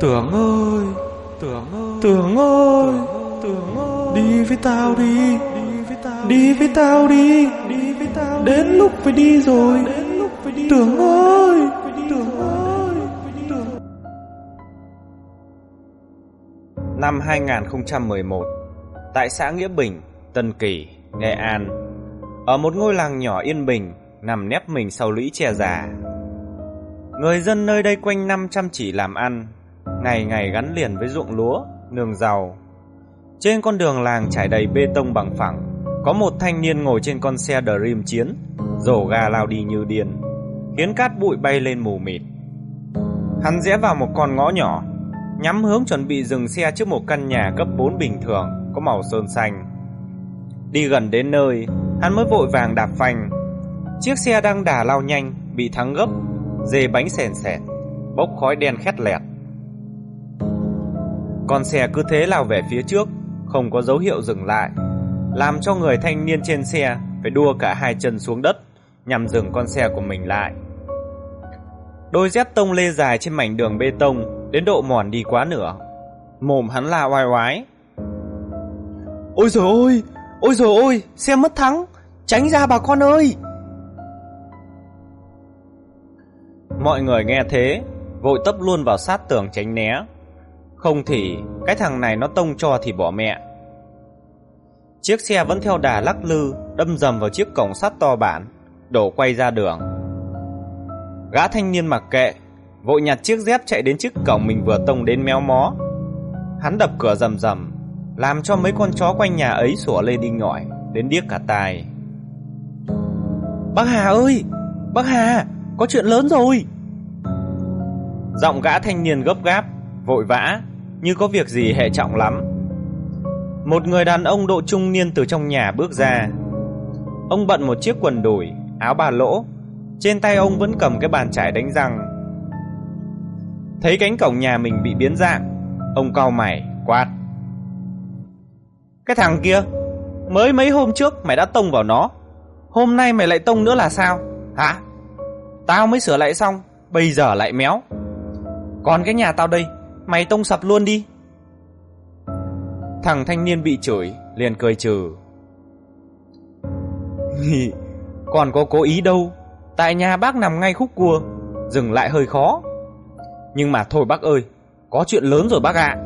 Tưởng ơi Tưởng ơi Tưởng ơi Tưởng ơi. Đi với tao đi Đi với tao Đi. Với tao đi Đi với tao Đến lúc phải đi rồi. Đến lúc phải đi Tưởng ơi. Tưởng ơi Tưởng Năm 2011 Tại xã Nghĩa Bình, Tân Kỳ, Nghệ An Ở một ngôi làng nhỏ yên bình Nằm nép mình sau lũy tre già. Người dân nơi đây quanh năm chăm chỉ làm ăn Ngày ngày gắn liền với ruộng lúa, nương rau. Trên con đường làng trải đầy bê tông bằng phẳng Có một thanh niên ngồi trên con xe Dream chiến Rổ ga lao đi như điên Khiến cát bụi bay lên mù mịt. Hắn rẽ vào một con ngõ nhỏ Nhắm hướng chuẩn bị dừng xe trước một căn nhà cấp 4 bình thường Có màu sơn xanh. Đi gần đến nơi Hắn mới vội vàng đạp phanh. Chiếc xe đang đà lao nhanh Bị thắng gấp dề bánh sèn sẹt Bốc khói đen khét lẹt. Con xe cứ thế lao về phía trước Không có dấu hiệu dừng lại Làm cho người thanh niên trên xe Phải đua cả hai chân xuống đất Nhằm dừng con xe của mình lại. Đôi dép tông lê dài trên mảnh đường bê tông Đến độ mòn đi quá nửa. Mồm hắn la oai oái. Ôi trời ơi Ôi trời ơi Xe mất thắng Tránh ra bà con ơi. Mọi người nghe thế Vội tấp luôn vào sát tường tránh né Không thì Cái thằng này nó tông cho thì bỏ mẹ. Chiếc xe vẫn theo đà lắc lư Đâm dầm vào chiếc cổng sắt to bản Đổ quay ra đường. Gã thanh niên mặc kệ Vội nhặt chiếc dép chạy đến trước cổng mình vừa tông đến méo mó. Hắn đập cửa rầm rầm Làm cho mấy con chó quanh nhà ấy sủa lên đi ngỏi Đến điếc cả tai. Bác Hà ơi! Bác Hà Có chuyện lớn rồi! Giọng gã thanh niên gấp gáp Vội vã như có việc gì hệ trọng lắm. Một người đàn ông độ trung niên từ trong nhà bước ra. Ông bận một chiếc quần đùi, Áo bà lỗ. Trên tay ông vẫn cầm cái bàn chải đánh răng. Thấy cánh cổng nhà mình bị biến dạng, Ông cau mày, quát. Cái thằng kia, Mới mấy hôm trước mày đã tông vào nó. Hôm nay mày lại tông nữa là sao? Hả? Tao mới sửa lại xong, Bây giờ lại méo. Còn cái nhà tao đây Mày tông sập luôn đi. Thằng thanh niên bị chửi, liền cười trừ. Còn có cố ý đâu. Tại nhà bác nằm ngay khúc cua, Dừng lại hơi khó. Nhưng mà thôi bác ơi, Có chuyện lớn rồi bác ạ.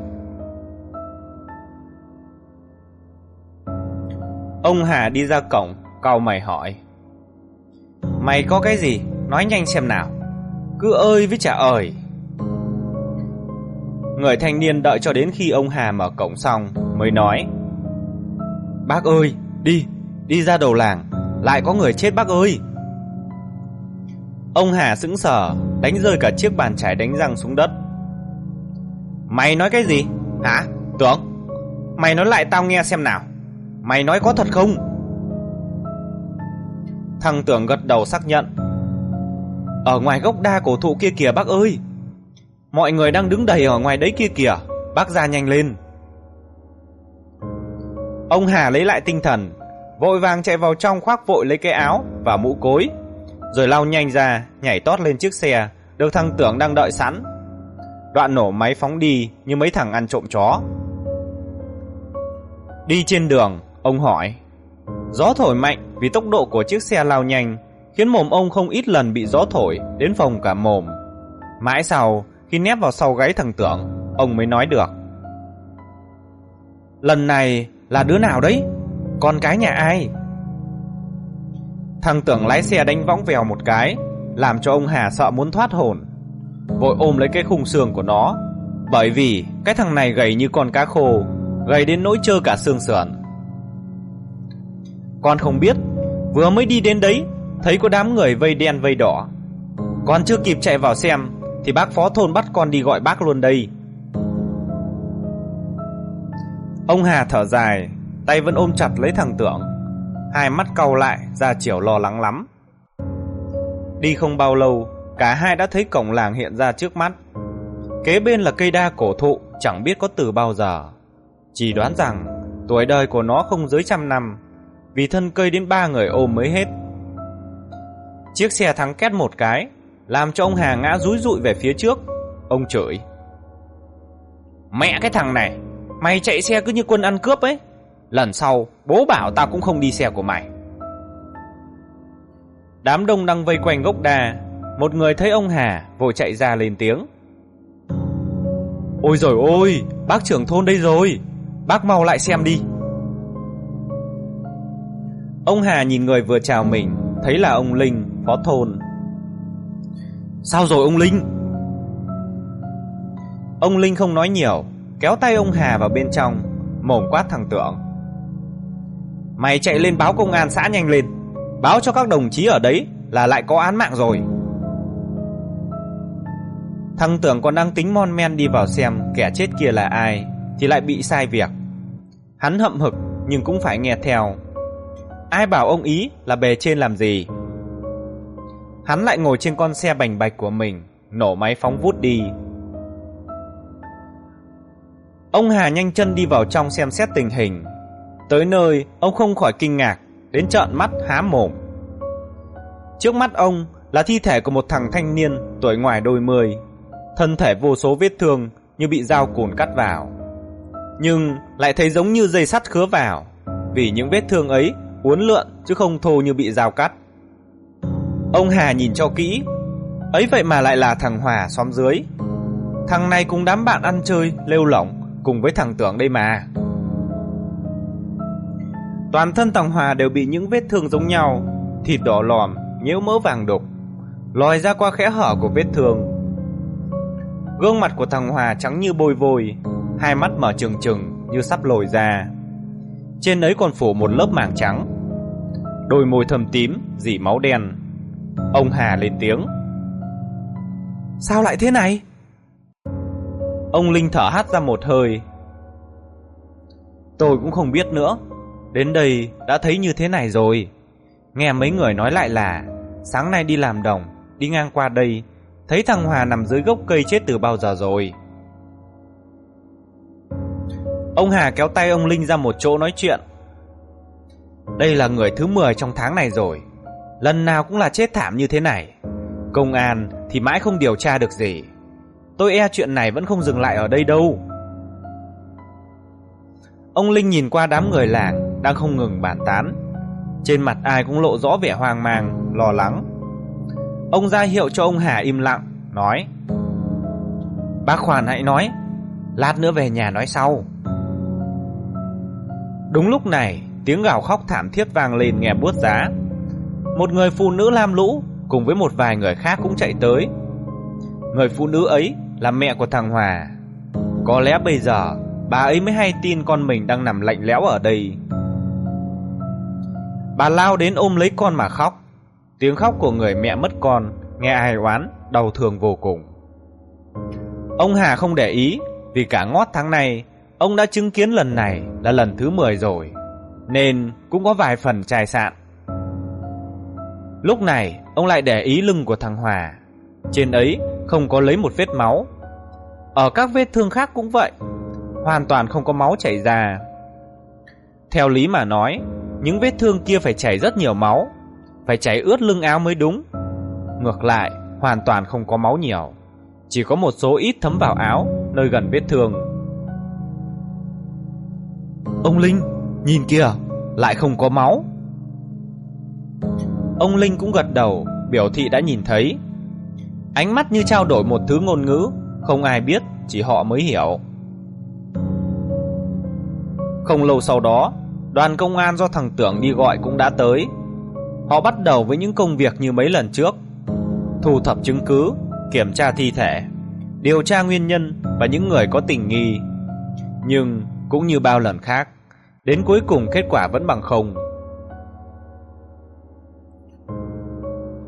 Ông Hà đi ra cổng, Cau mày hỏi. Mày có cái gì? Nói nhanh xem nào. Cứ ơi với chả ơi. Người thanh niên đợi cho đến khi ông Hà mở cổng xong Mới nói, Bác ơi, đi Đi ra đầu làng, Lại có người chết bác ơi. Ông Hà sững sờ, Đánh rơi cả chiếc bàn chải đánh răng xuống đất. Mày nói cái gì? Hả, Tưởng? Mày nói lại tao nghe xem nào. Mày nói có thật không? Thằng Tưởng gật đầu xác nhận, Ở ngoài gốc đa cổ thụ kia kìa bác ơi Mọi người đang đứng đầy ở ngoài đấy kia kìa. Bác ra nhanh lên. Ông Hà lấy lại tinh thần, Vội vàng chạy vào trong khoác vội lấy cái áo Và mũ cối, Rồi lao nhanh ra, Nhảy tót lên chiếc xe Được thằng Tưởng đang đợi sẵn. Đoạn nổ máy phóng đi Như mấy thằng ăn trộm chó. Đi trên đường, Ông hỏi, Gió thổi mạnh vì tốc độ của chiếc xe lao nhanh, Khiến mồm ông không ít lần bị gió thổi Đến phòng cả mồm. Mãi sau khi nép vào sau gáy thằng Tưởng Ông mới nói được. Lần này là đứa nào đấy? Con cái nhà ai? Thằng Tưởng lái xe đánh võng vèo một cái, Làm cho ông Hà sợ muốn thoát hồn. Vội ôm lấy cái khung xương của nó, Bởi vì cái thằng này gầy như con cá khô, Gầy đến nỗi trơ cả xương sườn. Con không biết, Vừa mới đi đến đấy, Thấy có đám người vây đen vây đỏ. Con chưa kịp chạy vào xem thì bác phó thôn bắt con đi gọi bác luôn đây. Ông Hà thở dài, Tay vẫn ôm chặt lấy thằng Tưởng. Hai mắt cau lại, ra chiều lo lắng lắm. Đi không bao lâu, Cả hai đã thấy cổng làng hiện ra trước mắt. Kế bên là cây đa cổ thụ, Chẳng biết có từ bao giờ. Chỉ đoán rằng, Tuổi đời của nó không dưới trăm năm, Vì thân cây đến ba người ôm mới hết. Chiếc xe thắng két một cái làm cho ông Hà ngã rúi rụi về phía trước Ông chửi Mẹ cái thằng này, mày chạy xe cứ như quân ăn cướp ấy. Lần sau, bố bảo tao cũng không đi xe của mày. Đám đông đang vây quanh gốc đa, một người thấy ông Hà vội chạy ra lên tiếng. Ôi rồi ôi, bác trưởng thôn đây rồi, bác mau lại xem đi. Ông Hà nhìn người vừa chào mình, thấy là ông Linh, phó thôn. Sao rồi ông Linh? Ông Linh không nói nhiều, kéo tay ông Hà vào bên trong, mồm quát thằng Tưởng. Mày chạy lên báo công an xã nhanh lên, báo cho các đồng chí ở đấy là lại có án mạng rồi. Thằng Tưởng còn đang tính mon men đi vào xem kẻ chết kia là ai, thì lại bị sai việc. Hắn hậm hực nhưng cũng phải nghe theo. Ai bảo ông ý là bề trên làm gì? Hắn lại ngồi trên con xe bành bạch của mình, nổ máy phóng vút đi. Ông Hà nhanh chân đi vào trong xem xét tình hình. Tới nơi, ông không khỏi kinh ngạc, đến trợn mắt há mồm. Trước mắt ông là thi thể của một thằng thanh niên tuổi ngoài đôi mươi, thân thể vô số vết thương như bị dao cùn cắt vào. Nhưng lại thấy giống như dây sắt khứa vào, vì những vết thương ấy uốn lượn chứ không thô như bị dao cắt. Ông Hà nhìn cho kỹ, ấy vậy mà lại là thằng Hòa xóm dưới. Thằng này cùng đám bạn ăn chơi, lêu lỏng cùng với thằng Tưởng đây mà. Toàn thân thằng Hòa đều bị những vết thương giống nhau, thịt đỏ lòm, nhiễu mỡ vàng đục, lòi ra qua khẽ hở của vết thương. Gương mặt của thằng Hòa trắng như bôi vôi, hai mắt mở trừng trừng như sắp lồi ra. Trên ấy còn phủ một lớp màng trắng. Đôi môi thâm tím, dỉ máu đen. Ông Hà lên tiếng. Sao lại thế này? Ông Linh thở hắt ra một hơi. Tôi cũng không biết nữa. Đến đây đã thấy như thế này rồi. Nghe mấy người nói lại là sáng nay đi làm đồng, đi ngang qua đây, thấy thằng Hòa nằm dưới gốc cây chết từ bao giờ rồi. Ông Hà kéo tay ông Linh ra một chỗ nói chuyện. Đây là người thứ 10 trong tháng này rồi. Lần nào cũng là chết thảm như thế này. Công an thì mãi không điều tra được gì. Tôi e chuyện này vẫn không dừng lại ở đây đâu. Ông Linh nhìn qua đám người làng đang không ngừng bàn tán. Trên mặt ai cũng lộ rõ vẻ hoang mang, lo lắng. Ông ra hiệu cho ông Hà im lặng, nói Bác Khoản hãy nói, lát nữa về nhà nói sau. Đúng lúc này, tiếng gào khóc thảm thiết vang lên nghe buốt giá. Một người phụ nữ lam lũ cùng với một vài người khác cũng chạy tới. Người phụ nữ ấy là mẹ của thằng Hòa. Có lẽ bây giờ bà ấy mới hay tin con mình đang nằm lạnh lẽo ở đây. Bà lao đến ôm lấy con mà khóc. Tiếng khóc của người mẹ mất con nghe ai oán, đau thương vô cùng. Ông Hà không để ý vì cả ngót tháng này ông đã chứng kiến lần này là lần thứ 10 rồi, nên cũng có vài phần chai sạn. Lúc này, ông lại để ý lưng của thằng Hòa. Trên ấy không có lấy một vết máu. Ở các vết thương khác cũng vậy, hoàn toàn không có máu chảy ra. Theo lý mà nói, những vết thương kia phải chảy rất nhiều máu, phải chảy ướt lưng áo mới đúng. Ngược lại, hoàn toàn không có máu nhiều, chỉ có một số ít thấm vào áo nơi gần vết thương. Ông Linh, nhìn kìa, lại không có máu. Ông Linh cũng gật đầu, biểu thị đã nhìn thấy. Ánh mắt như trao đổi một thứ ngôn ngữ, không ai biết, chỉ họ mới hiểu. Không lâu sau đó, đoàn công an do thằng Tưởng đi gọi cũng đã tới. Họ bắt đầu với những công việc như mấy lần trước. Thu thập chứng cứ, kiểm tra thi thể, điều tra nguyên nhân và những người có tình nghi. Nhưng cũng như bao lần khác, đến cuối cùng kết quả vẫn bằng không.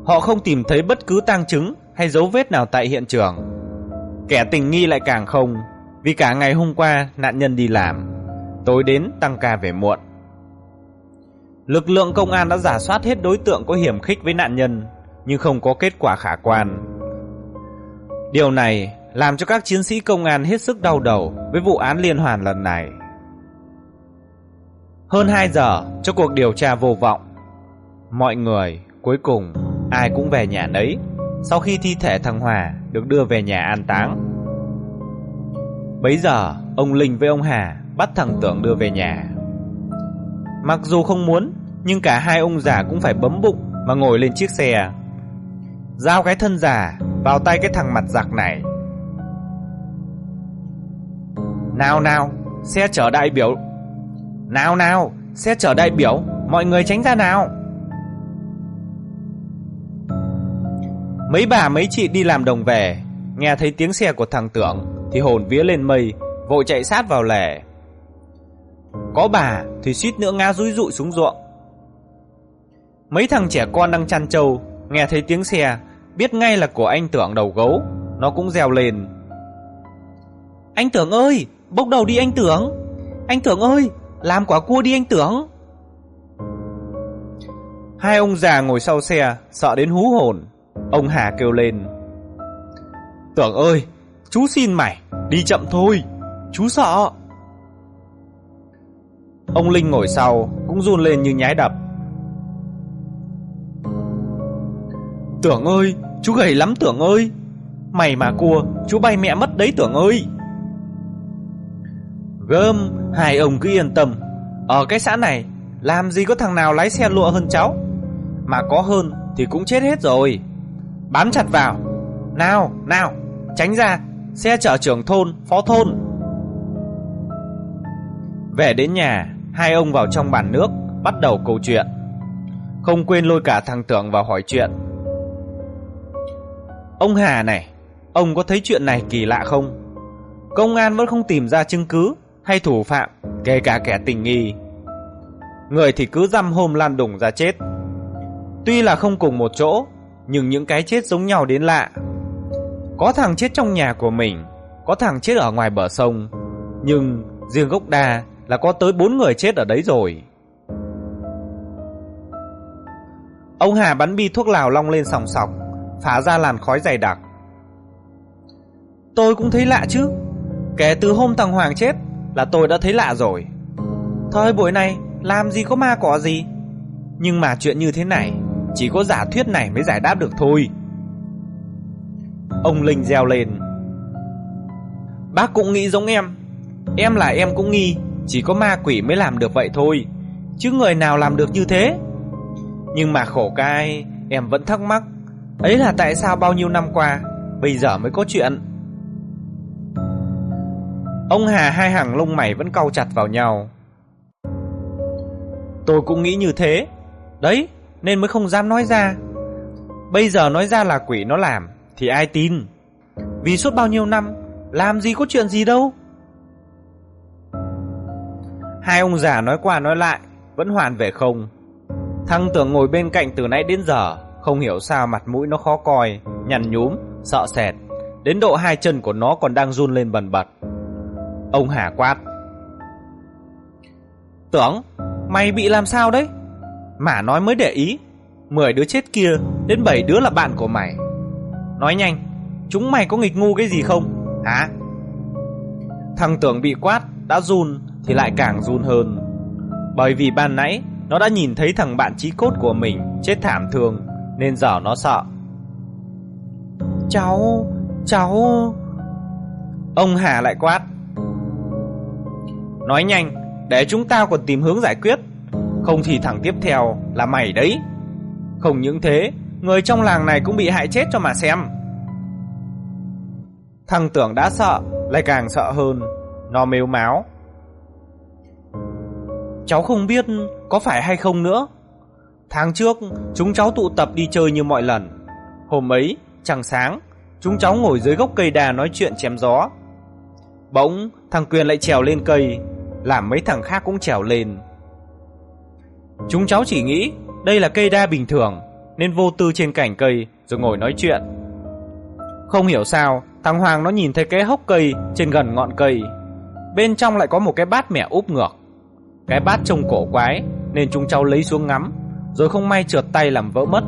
Họ không tìm thấy bất cứ tang chứng hay dấu vết nào tại hiện trường. Kẻ tình nghi lại càng không, vì cả ngày hôm qua nạn nhân đi làm, tối đến tăng ca về muộn. Lực lượng công an đã giả soát hết đối tượng có hiểm khích với nạn nhân, nhưng không có kết quả khả quan. Điều này làm cho các chiến sĩ công an hết sức đau đầu với vụ án liên hoàn lần này. Hơn 2 giờ cho cuộc điều tra vô vọng. Mọi người cuối cùng ai cũng về nhà nấy. Sau khi thi thể thằng Hòa được đưa về nhà an táng. Bấy giờ, ông Linh với ông Hà Bắt thằng Tưởng đưa về nhà. Mặc dù không muốn, Nhưng cả hai ông già cũng phải bấm bụng Mà ngồi lên chiếc xe. Giao cái thân già Vào tay cái thằng mặt giặc này. Nào nào, Xe chở đại biểu. Nào nào, Xe chở đại biểu, Mọi người tránh ra nào. Mấy bà mấy chị đi làm đồng về, Nghe thấy tiếng xe của thằng Tưởng Thì hồn vía lên mây, Vội chạy sát vào lẻ Có bà thì suýt nữa ngã rúi rụi xuống ruộng. Mấy thằng trẻ con đang chăn trâu, Nghe thấy tiếng xe, Biết ngay là của anh Tưởng đầu gấu, Nó cũng reo lên. Anh Tưởng ơi, Bốc đầu đi anh Tưởng. Anh Tưởng ơi, Làm quả cua đi anh Tưởng. Hai ông già ngồi sau xe, Sợ đến hú hồn. Ông Hà kêu lên. Tưởng ơi, Chú xin mày, Đi chậm thôi, Chú sợ. Ông Linh ngồi sau, Cũng run lên như nhái đập. Tưởng ơi, Chú gầy lắm Tưởng ơi. Mày mà cua, Chú bay mẹ mất đấy Tưởng ơi. Gơm Hai ông cứ yên tâm. Ở cái xã này, Làm gì có thằng nào lái xe lụa hơn cháu. Mà có hơn Thì cũng chết hết rồi. Bám chặt vào. Nào nào, Tránh ra. Xe chở trưởng thôn, Phó thôn. Về đến nhà, Hai ông vào trong bàn nước, Bắt đầu câu chuyện. Không quên lôi cả thằng Tưởng vào hỏi chuyện. Ông Hà này, Ông có thấy chuyện này kỳ lạ không? Công an vẫn không tìm ra chứng cứ Hay thủ phạm, Kể cả kẻ tình nghi. Người thì cứ dăm hôm lan đùng ra chết. Tuy là không cùng một chỗ nhưng những cái chết giống nhau đến lạ. Có thằng chết trong nhà của mình, Có thằng chết ở ngoài bờ sông. Nhưng riêng gốc đa Là có tới bốn người chết ở đấy rồi. Ông Hà bắn bi thuốc lào long lên sòng sọc, Phá ra làn khói dày đặc. Tôi cũng thấy lạ chứ. Kể từ hôm thằng Hoàng chết Là tôi đã thấy lạ rồi. Thời buổi này, làm gì có ma cỏ gì. Nhưng mà chuyện như thế này. Chỉ có giả thuyết này mới giải đáp được thôi. Ông Linh reo lên. Bác cũng nghĩ giống em. Em là em cũng nghi, Chỉ có ma quỷ mới làm được vậy thôi. Chứ người nào làm được như thế? Nhưng mà khổ cái, Em vẫn thắc mắc. Ấy là tại sao bao nhiêu năm qua, Bây giờ mới có chuyện? Ông Hà hai hàng lông mày vẫn cau chặt vào nhau. Tôi cũng nghĩ như thế. Đấy nên mới không dám nói ra. Bây giờ nói ra là quỷ nó làm Thì ai tin? Vì suốt bao nhiêu năm Làm gì có chuyện gì đâu. Hai ông già nói qua nói lại Vẫn hoàn về không. Thằng tưởng ngồi bên cạnh từ nãy đến giờ Không hiểu sao mặt mũi nó khó coi Nhằn nhúm, sợ sệt. Đến độ hai chân của nó còn đang run lên bần bật. Ông Hà quát. Tưởng Mày bị làm sao đấy? Mà nói mới để ý, Mười đứa chết kia Đến bảy đứa là bạn của mày. Nói nhanh, Chúng mày có nghịch ngu cái gì không? Hả? Thằng tưởng bị quát, Đã run Thì lại càng run hơn. Bởi vì ban nãy Nó đã nhìn thấy thằng bạn chí cốt của mình Chết thảm thương, Nên giờ nó sợ. Cháu Cháu. Ông Hà lại quát. Nói nhanh, Để chúng ta còn tìm hướng giải quyết. Không thì thằng tiếp theo là mày đấy. Không những thế, Người trong làng này cũng bị hại chết cho mà xem. Thằng tưởng đã sợ, Lại càng sợ hơn. Nó mếu máu. Cháu không biết có phải hay không nữa. Tháng trước, Chúng cháu tụ tập đi chơi như mọi lần. Hôm ấy chẳng sáng, Chúng cháu ngồi dưới gốc cây đà nói chuyện chém gió. Bỗng, thằng Quyền lại trèo lên cây, Làm mấy thằng khác cũng trèo lên. Chúng cháu chỉ nghĩ Đây là cây đa bình thường, Nên vô tư trên cành cây Rồi ngồi nói chuyện. Không hiểu sao, Thằng Hoàng nó nhìn thấy cái hốc cây Trên gần ngọn cây. Bên trong lại có một cái bát mẹ úp ngược. Cái bát trông cổ quái, Nên chúng cháu lấy xuống ngắm, Rồi không may trượt tay làm vỡ mất.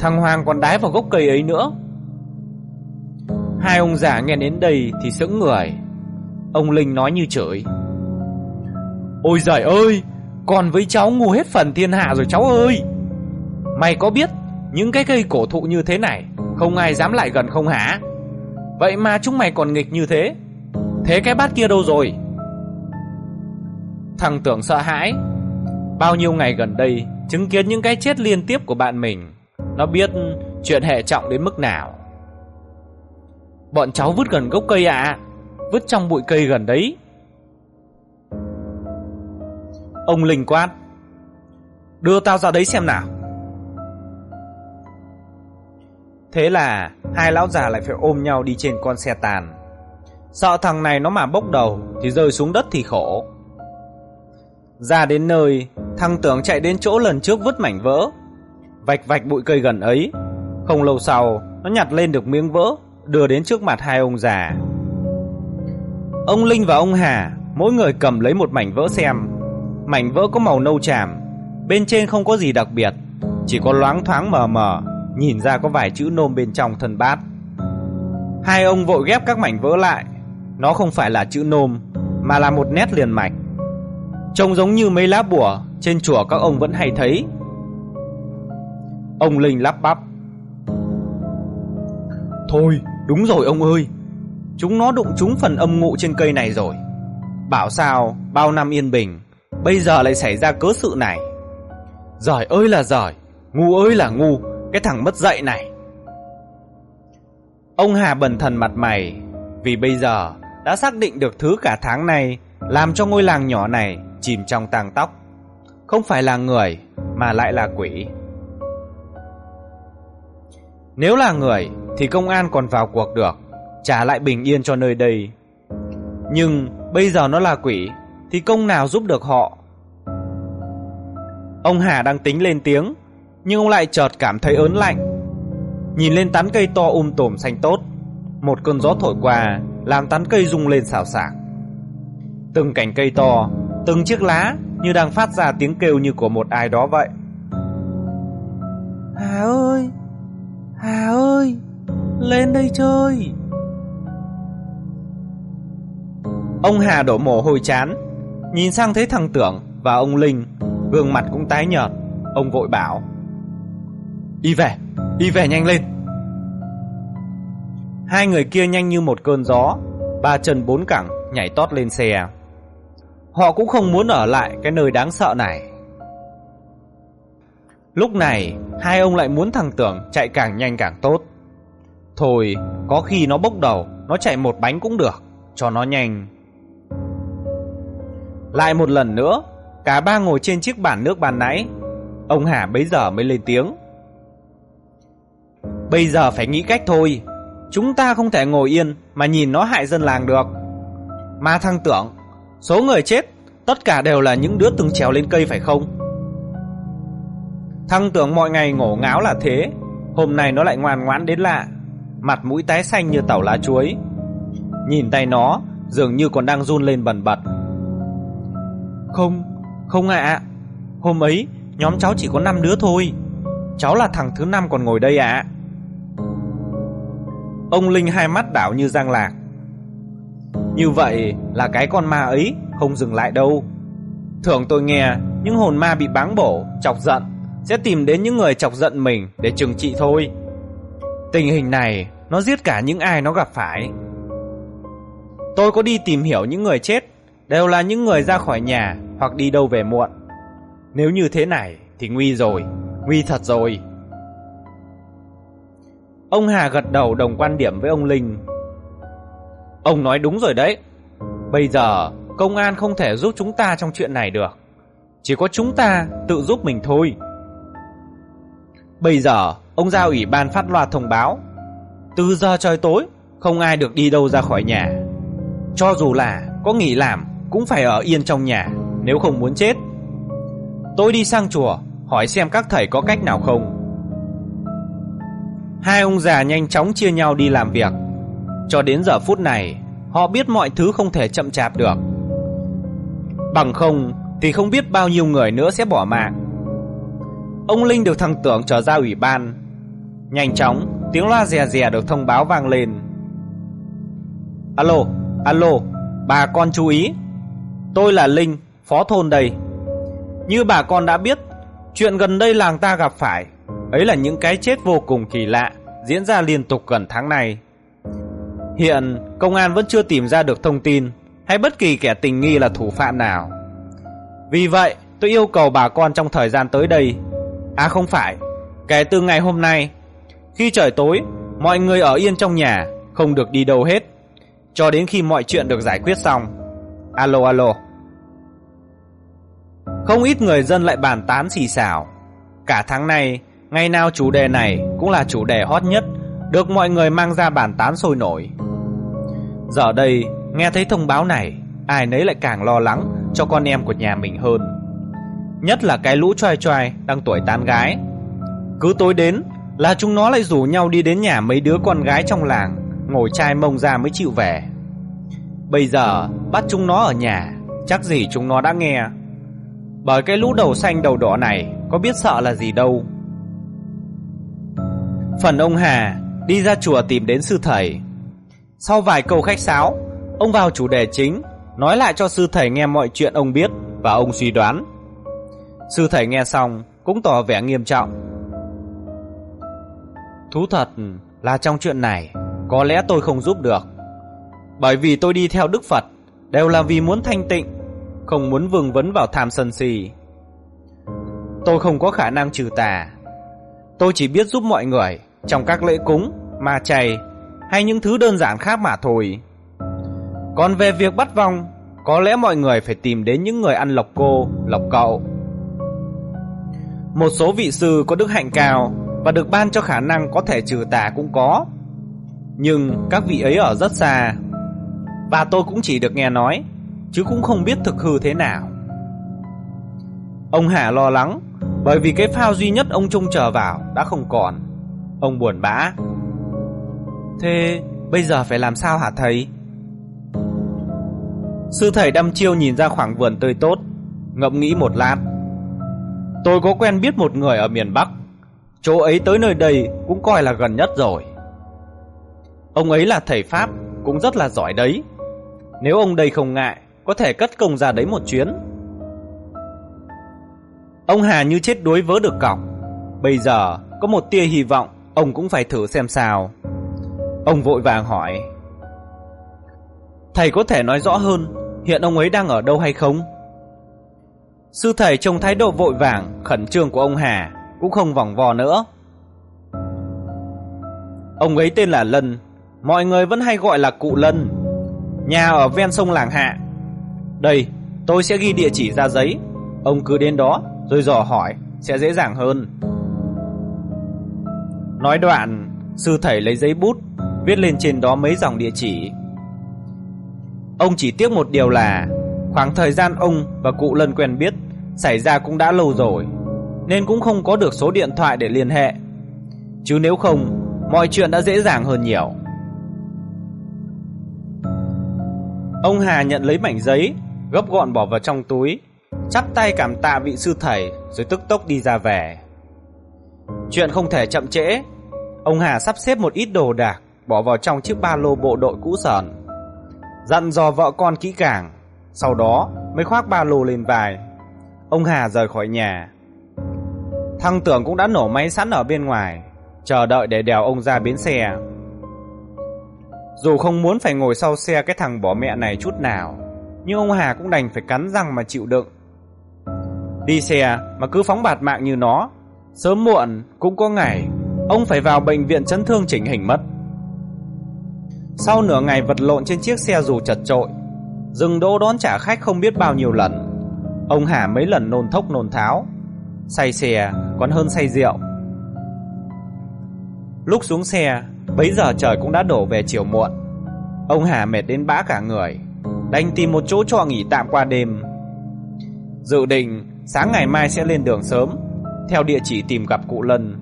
Thằng Hoàng còn đái vào gốc cây ấy nữa. Hai ông già nghe đến đây thì sững người. Ông Linh nói như chửi. Ôi giời ơi! Còn với cháu ngu hết phần thiên hạ rồi cháu ơi. Mày có biết Những cái cây cổ thụ như thế này Không ai dám lại gần không hả? Vậy mà chúng mày còn nghịch như thế. Thế cái bát kia đâu rồi? Thằng tưởng sợ hãi. Bao nhiêu ngày gần đây Chứng kiến những cái chết liên tiếp của bạn mình, Nó biết chuyện hệ trọng đến mức nào. Bọn cháu vứt gần gốc cây ạ. À? Vứt trong bụi cây gần đấy. Ông Linh quát. Đưa tao ra đấy xem nào. Thế là hai lão già lại phải ôm nhau đi trên con xe tàn. Sợ thằng này nó mà bốc đầu Thì rơi xuống đất thì khổ. Ra đến nơi, Thằng tưởng chạy đến chỗ lần trước vứt mảnh vỡ. Vạch vạch bụi cây gần ấy. Không lâu sau, Nó nhặt lên được miếng vỡ, Đưa đến trước mặt hai ông già. Ông Linh và ông Hà, Mỗi người cầm lấy một mảnh vỡ xem. Mảnh vỡ có màu nâu tràm Bên trên không có gì đặc biệt Chỉ có loáng thoáng mờ mờ Nhìn ra có vài chữ nôm bên trong thân bát. Hai ông vội ghép các mảnh vỡ lại. Nó không phải là chữ nôm Mà là một nét liền mạch. Trông giống như mấy lá bùa Trên chùa các ông vẫn hay thấy. Ông Linh lắp bắp. Thôi. Đúng rồi ông ơi Chúng nó đụng trúng phần âm ngụ trên cây này rồi. Bảo sao bao năm yên bình Bây giờ lại xảy ra cớ sự này. Giỏi ơi là giỏi, Ngu ơi là ngu, Cái thằng mất dạy này. Ông Hà bần thần mặt mày, Vì bây giờ đã xác định được thứ cả tháng này Làm cho ngôi làng nhỏ này chìm trong tàng tóc. Không phải là người, Mà lại là quỷ. Nếu là người, Thì công an còn vào cuộc được, Trả lại bình yên cho nơi đây. Nhưng bây giờ nó là quỷ thì công nào giúp được họ? Ông Hà đang tính lên tiếng Nhưng ông lại chợt cảm thấy ớn lạnh. Nhìn lên tán cây to um tùm xanh tốt Một cơn gió thổi qua Làm tán cây rung lên xào xạc. Từng cành cây to Từng chiếc lá như đang phát ra tiếng kêu như của một ai đó vậy. Hà ơi Hà ơi Lên đây chơi. Ông Hà đổ mồ hôi chán Nhìn sang thấy thằng Tưởng và ông Linh Gương mặt cũng tái nhợt Ông vội bảo. Đi về, đi về nhanh lên. Hai người kia nhanh như một cơn gió Ba chân bốn cẳng nhảy tót lên xe. Họ cũng không muốn ở lại cái nơi đáng sợ này. Lúc này Hai ông lại muốn thằng Tưởng chạy càng nhanh càng tốt. Thôi Có khi nó bốc đầu Nó chạy một bánh cũng được Cho nó nhanh. Lại một lần nữa, Cả ba ngồi trên chiếc bàn nước bàn nãy. Ông Hà bấy giờ mới lên tiếng. Bây giờ phải nghĩ cách thôi. Chúng ta không thể ngồi yên Mà nhìn nó hại dân làng được. Mà thăng tưởng, Số người chết, Tất cả đều là những đứa từng trèo lên cây phải không? Thăng tưởng mọi ngày ngổ ngáo là thế. Hôm nay nó lại ngoan ngoãn đến lạ. Mặt mũi tái xanh như tàu lá chuối. Nhìn tay nó, Dường như còn đang run lên bần bật. Không Không ạ. Hôm ấy nhóm cháu chỉ có 5 đứa thôi. Cháu là thằng thứ năm còn ngồi đây ạ. Ông Linh hai mắt đảo như giang lạc. Như vậy là cái con ma ấy không dừng lại đâu. Thường tôi nghe những hồn ma bị báng bổ, chọc giận Sẽ tìm đến những người chọc giận mình để trừng trị thôi. Tình hình này nó giết cả những ai nó gặp phải. Tôi có đi tìm hiểu những người chết Đều là những người ra khỏi nhà hoặc đi đâu về muộn. Nếu như thế này thì nguy rồi, nguy thật rồi. Ông Hà gật đầu đồng quan điểm với ông Linh. Ông nói đúng rồi đấy. Bây giờ công an không thể giúp chúng ta trong chuyện này được. Chỉ có chúng ta tự giúp mình thôi. Bây giờ ông giao ủy ban phát loa thông báo. Từ giờ trời tối Không ai được đi đâu ra khỏi nhà. Cho dù là có nghỉ làm Cũng phải ở yên trong nhà. Nếu không muốn chết. Tôi đi sang chùa, Hỏi xem các thầy có cách nào không. Hai ông già nhanh chóng chia nhau đi làm việc. Cho đến giờ phút này, Họ biết mọi thứ không thể chậm chạp được. Bằng không, Thì không biết bao nhiêu người nữa sẽ bỏ mạng. Ông Linh được thằng Tưởng trở ra ủy ban. Nhanh chóng, Tiếng loa rè rè được thông báo vang lên. Alo Alo, Bà con chú ý. Tôi là Linh Phó thôn đây Như bà con đã biết Chuyện gần đây làng ta gặp phải Ấy là những cái chết vô cùng kỳ lạ Diễn ra liên tục gần tháng này Hiện công an vẫn chưa tìm ra được thông tin hay bất kỳ kẻ tình nghi là thủ phạm nào. Vì vậy, tôi yêu cầu bà con trong thời gian tới đây. À không phải, kể từ ngày hôm nay, khi trời tối, mọi người ở yên trong nhà, không được đi đâu hết, cho đến khi mọi chuyện được giải quyết xong. Alo alo. Không ít người dân lại bàn tán xì xào. Cả tháng này, ngày nào chủ đề này cũng là chủ đề hot nhất, được mọi người mang ra bàn tán sôi nổi. Giờ đây, nghe thấy thông báo này, ai nấy lại càng lo lắng cho con em của nhà mình hơn. Nhất là cái lũ choai choai đang tuổi tán gái. Cứ tối đến là chúng nó lại rủ nhau đi đến nhà mấy đứa con gái trong làng, ngồi chai mông ra mới chịu về. Bây giờ bắt chúng nó ở nhà, chắc gì chúng nó đã nghe. Bởi cái lũ đầu xanh đầu đỏ này có biết sợ là gì đâu. Phần ông Hà đi ra chùa tìm đến sư thầy. Sau vài câu khách sáo, ông vào chủ đề chính, nói lại cho sư thầy nghe mọi chuyện ông biết và ông suy đoán. Sư thầy nghe xong cũng tỏ vẻ nghiêm trọng. Thú thật là trong chuyện này có lẽ tôi không giúp được. Bởi vì tôi đi theo Đức Phật đều là vì muốn thanh tịnh, không muốn vương vấn vào tham sân si. Tôi không có khả năng trừ tà. Tôi chỉ biết giúp mọi người trong các lễ cúng, ma chay hay những thứ đơn giản khác mà thôi. Còn về việc bắt vong, có lẽ mọi người phải tìm đến những người ăn lộc cô, lộc cậu. Một số vị sư có đức hạnh cao và được ban cho khả năng có thể trừ tà cũng có. Nhưng các vị ấy ở rất xa Và tôi cũng chỉ được nghe nói Chứ cũng không biết thực hư thế nào. Ông Hà lo lắng, Bởi vì cái phao duy nhất ông trông chờ vào Đã không còn. Ông buồn bã. Thế bây giờ phải làm sao hả thầy? Sư thầy đăm chiêu nhìn ra khoảng vườn tươi tốt, ngẫm nghĩ một lát. Tôi có quen biết một người ở miền Bắc. Chỗ ấy tới nơi đây cũng coi là gần nhất rồi. Ông ấy là thầy Pháp, Cũng rất là giỏi đấy. Nếu ông đây không ngại có thể cất công ra đấy một chuyến. Ông Hà như chết đuối vớ được cọc Bây giờ, có một tia hy vọng, Ông cũng phải thử xem sao. Ông vội vàng hỏi, Thầy có thể nói rõ hơn, Hiện ông ấy đang ở đâu hay không? Sư thầy trông thái độ vội vàng, Khẩn trương của ông Hà Cũng không vòng vo nữa. Ông ấy tên là Lân, Mọi người vẫn hay gọi là cụ Lân. Nhà ở ven sông Làng Hạ đây tôi sẽ ghi địa chỉ ra giấy. Ông cứ đến đó Rồi dò hỏi sẽ dễ dàng hơn. Nói đoạn Sư thầy lấy giấy bút Viết lên trên đó mấy dòng địa chỉ. Ông chỉ tiếc một điều là Khoảng thời gian ông và cụ Lân quen biết Xảy ra cũng đã lâu rồi Nên cũng không có được số điện thoại để liên hệ. Chứ nếu không Mọi chuyện đã dễ dàng hơn nhiều. Ông Hà nhận lấy mảnh giấy, gấp gọn bỏ vào trong túi, chắp tay cảm tạ vị sư thầy rồi tức tốc đi ra về. Chuyện không thể chậm trễ, ông Hà sắp xếp một ít đồ đạc bỏ vào trong chiếc ba lô bộ đội cũ sờn. Dặn dò vợ con kỹ càng, sau đó mới khoác ba lô lên vai. Ông Hà rời khỏi nhà. Thăng tưởng cũng đã nổ máy sẵn ở bên ngoài, chờ đợi để đèo ông ra bến xe. Dù không muốn phải ngồi sau xe cái thằng bỏ mẹ này chút nào nhưng ông Hà cũng đành phải cắn răng mà chịu đựng. Đi xe à, mà cứ phóng bạt mạng như nó. Sớm muộn, cũng có ngày, Ông phải vào bệnh viện chấn thương chỉnh hình mất. Sau nửa ngày vật lộn trên chiếc xe dù chật trội Dừng đỗ đón trả khách không biết bao nhiêu lần, Ông Hà mấy lần nôn thốc nôn tháo. Say xe, còn hơn say rượu. Lúc xuống xe, Bấy giờ trời cũng đã đổ về chiều muộn. Ông Hà mệt đến bã cả người. Đành tìm một chỗ trọ nghỉ tạm qua đêm. Dự định, sáng ngày mai sẽ lên đường sớm, Theo địa chỉ tìm gặp cụ Lân.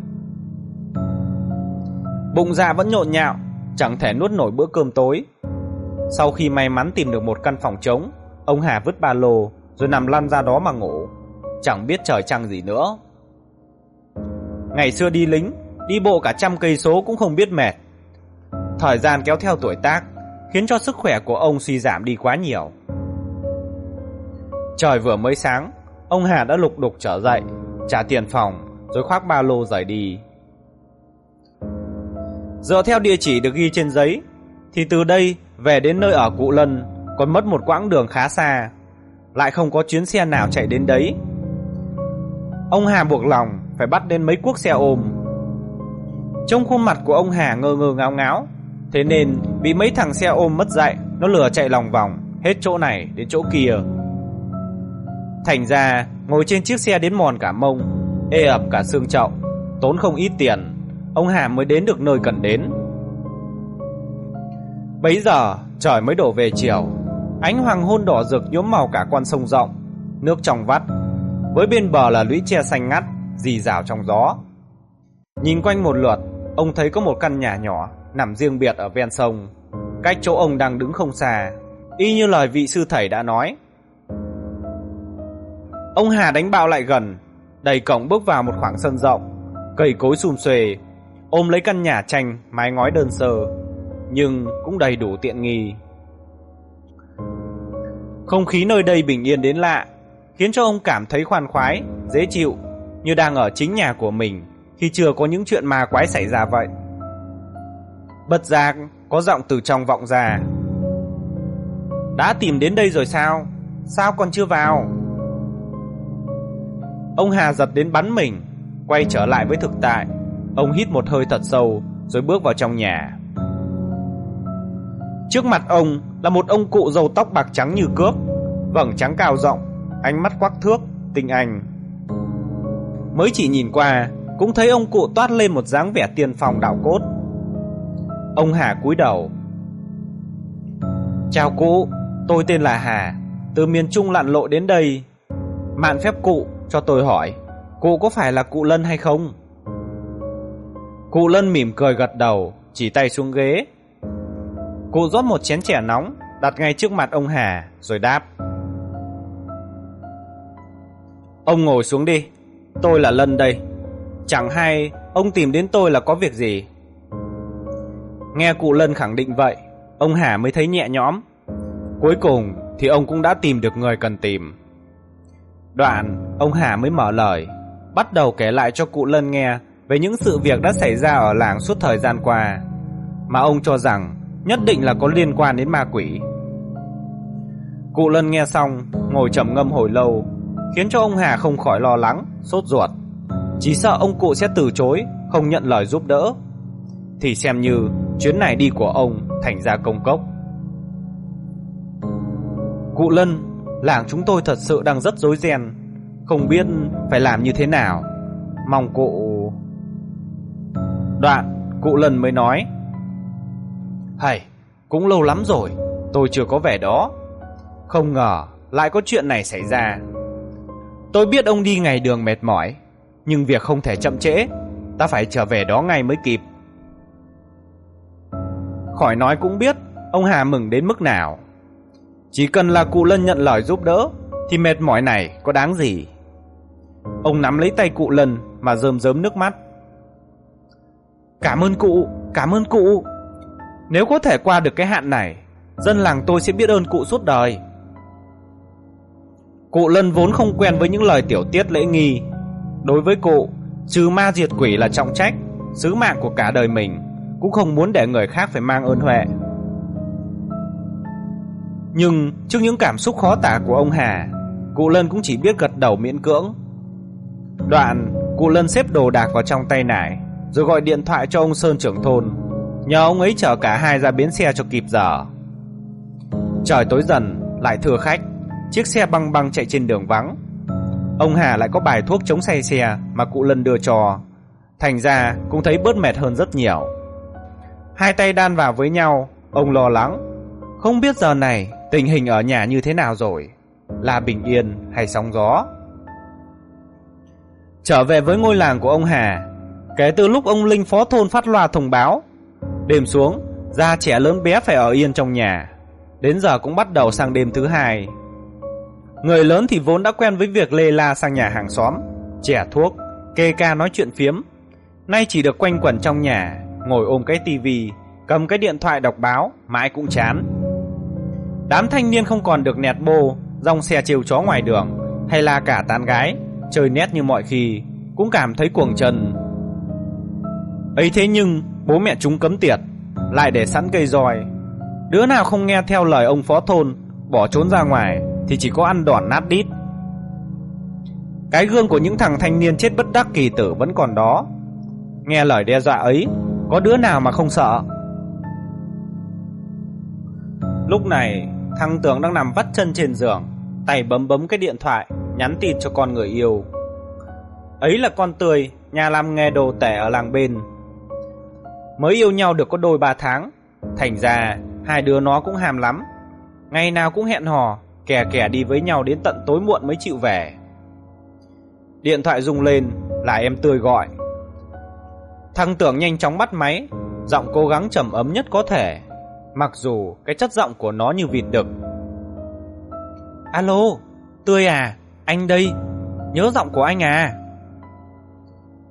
Bụng dạ vẫn nhộn nhạo, Chẳng thể nuốt nổi bữa cơm tối. Sau khi may mắn tìm được một căn phòng trống, Ông Hà vứt ba lô, Rồi nằm lăn ra đó mà ngủ, Chẳng biết trời trăng gì nữa. Ngày xưa đi lính, Đi bộ cả trăm cây số cũng không biết mệt. Thời gian kéo theo tuổi tác Khiến cho sức khỏe của ông suy giảm đi quá nhiều Trời vừa mới sáng Ông Hà đã lục đục trở dậy Trả tiền phòng Rồi khoác ba lô rời đi Dựa theo địa chỉ được ghi trên giấy thì từ đây về đến nơi ở cụ Lân còn mất một quãng đường khá xa, lại không có chuyến xe nào chạy đến đấy. Ông Hà buộc lòng phải bắt đến mấy cuốc xe ôm. Trong khuôn mặt của ông Hà ngơ ngơ ngáo ngáo, thế nên bị mấy thằng xe ôm mất dạy, nó lừa chạy lòng vòng hết chỗ này đến chỗ kia. Thành ra ngồi trên chiếc xe đến mòn cả mông, ê ẩm cả xương trọng, tốn không ít tiền, ông Hà mới đến được nơi cần đến. Bấy giờ trời mới đổ về chiều, ánh hoàng hôn đỏ rực nhuốm màu cả con sông rộng, nước trong vắt, với bên bờ là lũy tre xanh ngắt, rì rào trong gió. Nhìn quanh một lượt, ông thấy có một căn nhà nhỏ nằm riêng biệt ở ven sông, cách chỗ ông đang đứng không xa, y như lời vị sư thầy đã nói. Ông Hà đánh bạo lại gần, đẩy cổng bước vào một khoảng sân rộng, cây cối sum xuê, ôm lấy căn nhà tranh mái ngói đơn sơ, nhưng cũng đầy đủ tiện nghi. Không khí nơi đây bình yên đến lạ, khiến cho ông cảm thấy khoan khoái, dễ chịu, như đang ở chính nhà của mình khi chưa có những chuyện ma quái xảy ra vậy. Bật giác có giọng từ trong vọng ra. Đã tìm đến đây rồi sao? Sao còn chưa vào? Ông Hà giật đến bắn mình, quay trở lại với thực tại. Ông hít một hơi thật sâu rồi bước vào trong nhà. Trước mặt ông là một ông cụ râu tóc bạc trắng như cước, vầng trắng cao rộng, ánh mắt quắc thước, tinh anh. Mới chỉ nhìn qua, cũng thấy ông cụ toát lên một dáng vẻ tiền phòng đảo cốt. Ông Hà cúi đầu. "Chào cụ, tôi tên là Hà, từ miền Trung lặn lộ đến đây. Mạn phép cụ cho tôi hỏi, cụ có phải là cụ Lân hay không?" Cụ Lân mỉm cười gật đầu, chỉ tay xuống ghế. Cụ rót một chén chè nóng, đặt ngay trước mặt ông Hà, rồi đáp. Ông ngồi xuống đi, tôi là Lân đây. Chẳng hay ông tìm đến tôi là có việc gì? Nghe cụ Lân khẳng định vậy, ông Hà mới thấy nhẹ nhõm. Cuối cùng thì ông cũng đã tìm được người cần tìm. Đoạn, ông Hà mới mở lời, bắt đầu kể lại cho cụ Lân nghe về những sự việc đã xảy ra ở làng suốt thời gian qua, mà ông cho rằng nhất định là có liên quan đến ma quỷ. Cụ Lân nghe xong, ngồi trầm ngâm hồi lâu, khiến cho ông Hà không khỏi lo lắng, sốt ruột. Chỉ sợ ông cụ sẽ từ chối, không nhận lời giúp đỡ. Thì xem như chuyến này đi của ông thành ra công cốc. Cụ Lân, làng chúng tôi thật sự đang rất rối ren, không biết phải làm như thế nào. Mong cụ... Đoạn, cụ Lân mới nói. Hầy cũng lâu lắm rồi, tôi chưa có vẻ đó. Không ngờ lại có chuyện này xảy ra. Tôi biết ông đi ngày đường mệt mỏi, nhưng việc không thể chậm trễ, ta phải trở về đó ngay mới kịp. Khỏi nói cũng biết ông Hà mừng đến mức nào. Chỉ cần là cụ Lân nhận lời giúp đỡ thì mệt mỏi này có đáng gì. Ông nắm lấy tay cụ Lân mà rơm rớm nước mắt. Cảm ơn cụ, cảm ơn cụ. Nếu có thể qua được cái hạn này, dân làng tôi sẽ biết ơn cụ suốt đời. Cụ Lân vốn không quen với những lời tiểu tiết lễ nghi. Đối với cụ, trừ ma diệt quỷ là trọng trách, sứ mạng của cả đời mình, cũng không muốn để người khác phải mang ơn huệ. Nhưng trước những cảm xúc khó tả của ông Hà, cụ Lân cũng chỉ biết gật đầu miễn cưỡng. Đoạn, cụ Lân xếp đồ đạc vào trong tay nải, rồi gọi điện thoại cho ông Sơn trưởng thôn, nhờ ông ấy chở cả hai ra bến xe cho kịp giờ. Trời tối dần, lại thừa khách, chiếc xe băng băng chạy trên đường vắng. Ông Hà lại có bài thuốc chống say xe mà cụ Lân đưa cho, thành ra cũng thấy bớt mệt hơn rất nhiều. Hai tay đan vào với nhau, ông lo lắng, không biết giờ này tình hình ở nhà như thế nào rồi, là bình yên hay sóng gió. Trở về với ngôi làng của ông Hà, kể từ lúc ông Linh phó thôn phát loa thông báo, đêm xuống, gia trẻ lớn bé phải ở yên trong nhà. Đến giờ cũng bắt đầu sang đêm thứ hai. Người lớn thì vốn đã quen với việc lê la sang nhà hàng xóm, trẻ thuốc, kê ca nói chuyện phiếm. Nay chỉ được quanh quẩn trong nhà, ngồi ôm cái tivi, cầm cái điện thoại đọc báo, mãi cũng chán. Đám thanh niên không còn được nẹt bô, dòng xe chiều chó ngoài đường, hay là cả tán gái, chơi nét như mọi khi, cũng cảm thấy cuồng trần. ấy thế nhưng, bố mẹ chúng cấm tiệt, lại để sẵn cây roi, Đứa nào không nghe theo lời ông phó thôn, bỏ trốn ra ngoài thì chỉ có ăn đòn nát đít. Cái gương của những thằng thanh niên chết bất đắc kỳ tử vẫn còn đó. Nghe lời đe dọa ấy, có đứa nào mà không sợ. Lúc này, thằng Tưởng đang nằm vắt chân trên giường, tay bấm bấm cái điện thoại, nhắn tin cho con người yêu. Ấy là con Tươi, nhà làm nghề đồ tẻ ở làng bên. Mới yêu nhau được có đôi ba tháng, thành ra hai đứa nó cũng hàm lắm. Ngày nào cũng hẹn hò, kẻ kẻ đi với nhau đến tận tối muộn mới chịu về. Điện thoại rung lên là em Tươi gọi. Thằng Tưởng nhanh chóng bắt máy, giọng cố gắng trầm ấm nhất có thể, mặc dù cái chất giọng của nó như vịt đực. Alo, Tươi à, anh đây, nhớ giọng của anh à.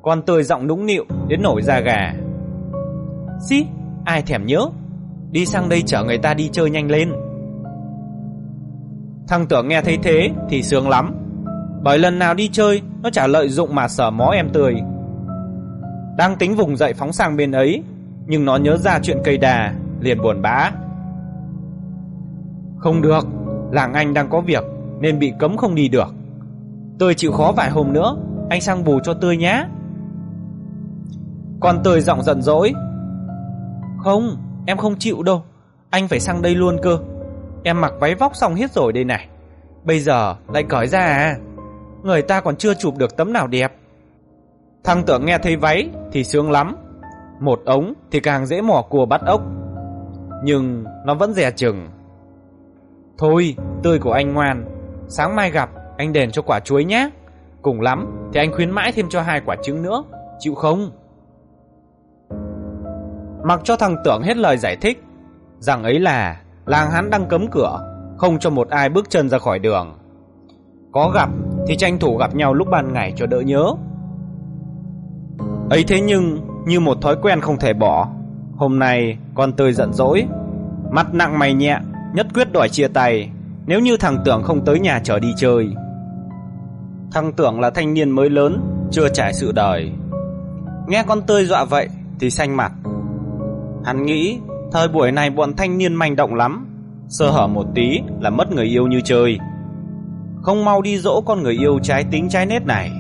Con Tươi giọng nũng nịu đến nổi da gà. Xí, ai thèm nhớ, đi sang đây chở người ta đi chơi nhanh lên. Thằng Tưởng nghe thấy thế thì sướng lắm, bởi lần nào đi chơi nó chả lợi dụng mà sở mó em Tươi. Đang tính vùng dậy phóng sang bên ấy, Nhưng nó nhớ ra chuyện cây đà, Liền buồn bã. Không được, Làng anh đang có việc, Nên bị cấm không đi được. Tươi chịu khó vài hôm nữa, Anh sang bù cho Tươi nhé Con Tươi giọng giận dỗi. Không, Em không chịu đâu, Anh phải sang đây luôn cơ. Em mặc váy vóc xong hết rồi đây này. Bây giờ lại cởi ra à. Người ta còn chưa chụp được tấm nào đẹp. Thằng tưởng nghe thấy váy thì sướng lắm. Một ống thì càng dễ mò cua bắt ốc. Nhưng nó vẫn rẻ chừng. Thôi, tươi của anh ngoan. Sáng mai gặp, anh đền cho quả chuối nhé. Cùng lắm thì anh khuyến mãi thêm cho hai quả trứng nữa. Chịu không? Mặc cho thằng tưởng hết lời giải thích, Rằng ấy là Làng hắn đang cấm cửa, Không cho một ai bước chân ra khỏi đường. Có gặp thì tranh thủ gặp nhau lúc ban ngày cho đỡ nhớ ấy thế nhưng, như một thói quen không thể bỏ, hôm nay con tươi giận dỗi mặt nặng mày nhẹ, nhất quyết đòi chia tay, nếu như thằng tưởng không tới nhà trở đi chơi. Thằng tưởng là thanh niên mới lớn, chưa trải sự đời. Nghe con tươi dọa vậy thì xanh mặt. Hắn nghĩ thời buổi này bọn thanh niên manh động lắm, sơ hở một tí là mất người yêu như chơi. Không mau đi dỗ con người yêu trái tính trái nết này.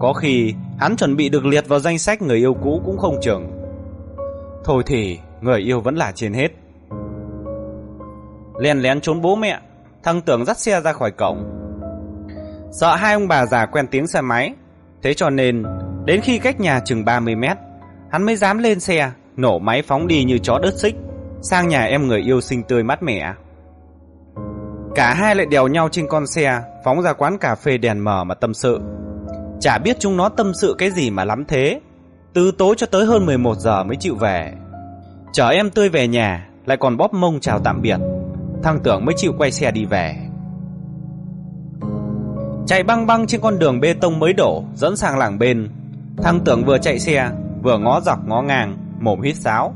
Có khi Hắn chuẩn bị được liệt vào danh sách người yêu cũ cũng không chừng. Thôi thì, người yêu vẫn là trên hết. Lèn lén trốn bố mẹ, Thằng tưởng dắt xe ra khỏi cổng. Sợ hai ông bà già quen tiếng xe máy, Thế cho nên, Đến khi cách nhà chừng 30 mét, Hắn mới dám lên xe, Nổ máy phóng đi như chó đứt xích, Sang nhà em người yêu xinh tươi mát mẻ. Cả hai lại đèo nhau trên con xe, Phóng ra quán cà phê đèn mờ mà tâm sự. Chả biết chúng nó tâm sự cái gì mà lắm thế. Từ tối cho tới hơn 11 giờ mới chịu về. Chở em tươi về nhà, Lại còn bóp mông chào tạm biệt. Thằng tưởng mới chịu quay xe đi về. Chạy băng băng trên con đường bê tông mới đổ, Dẫn sang làng bên. Thằng tưởng vừa chạy xe, Vừa ngó dọc ngó ngang, Mồm hít sáo.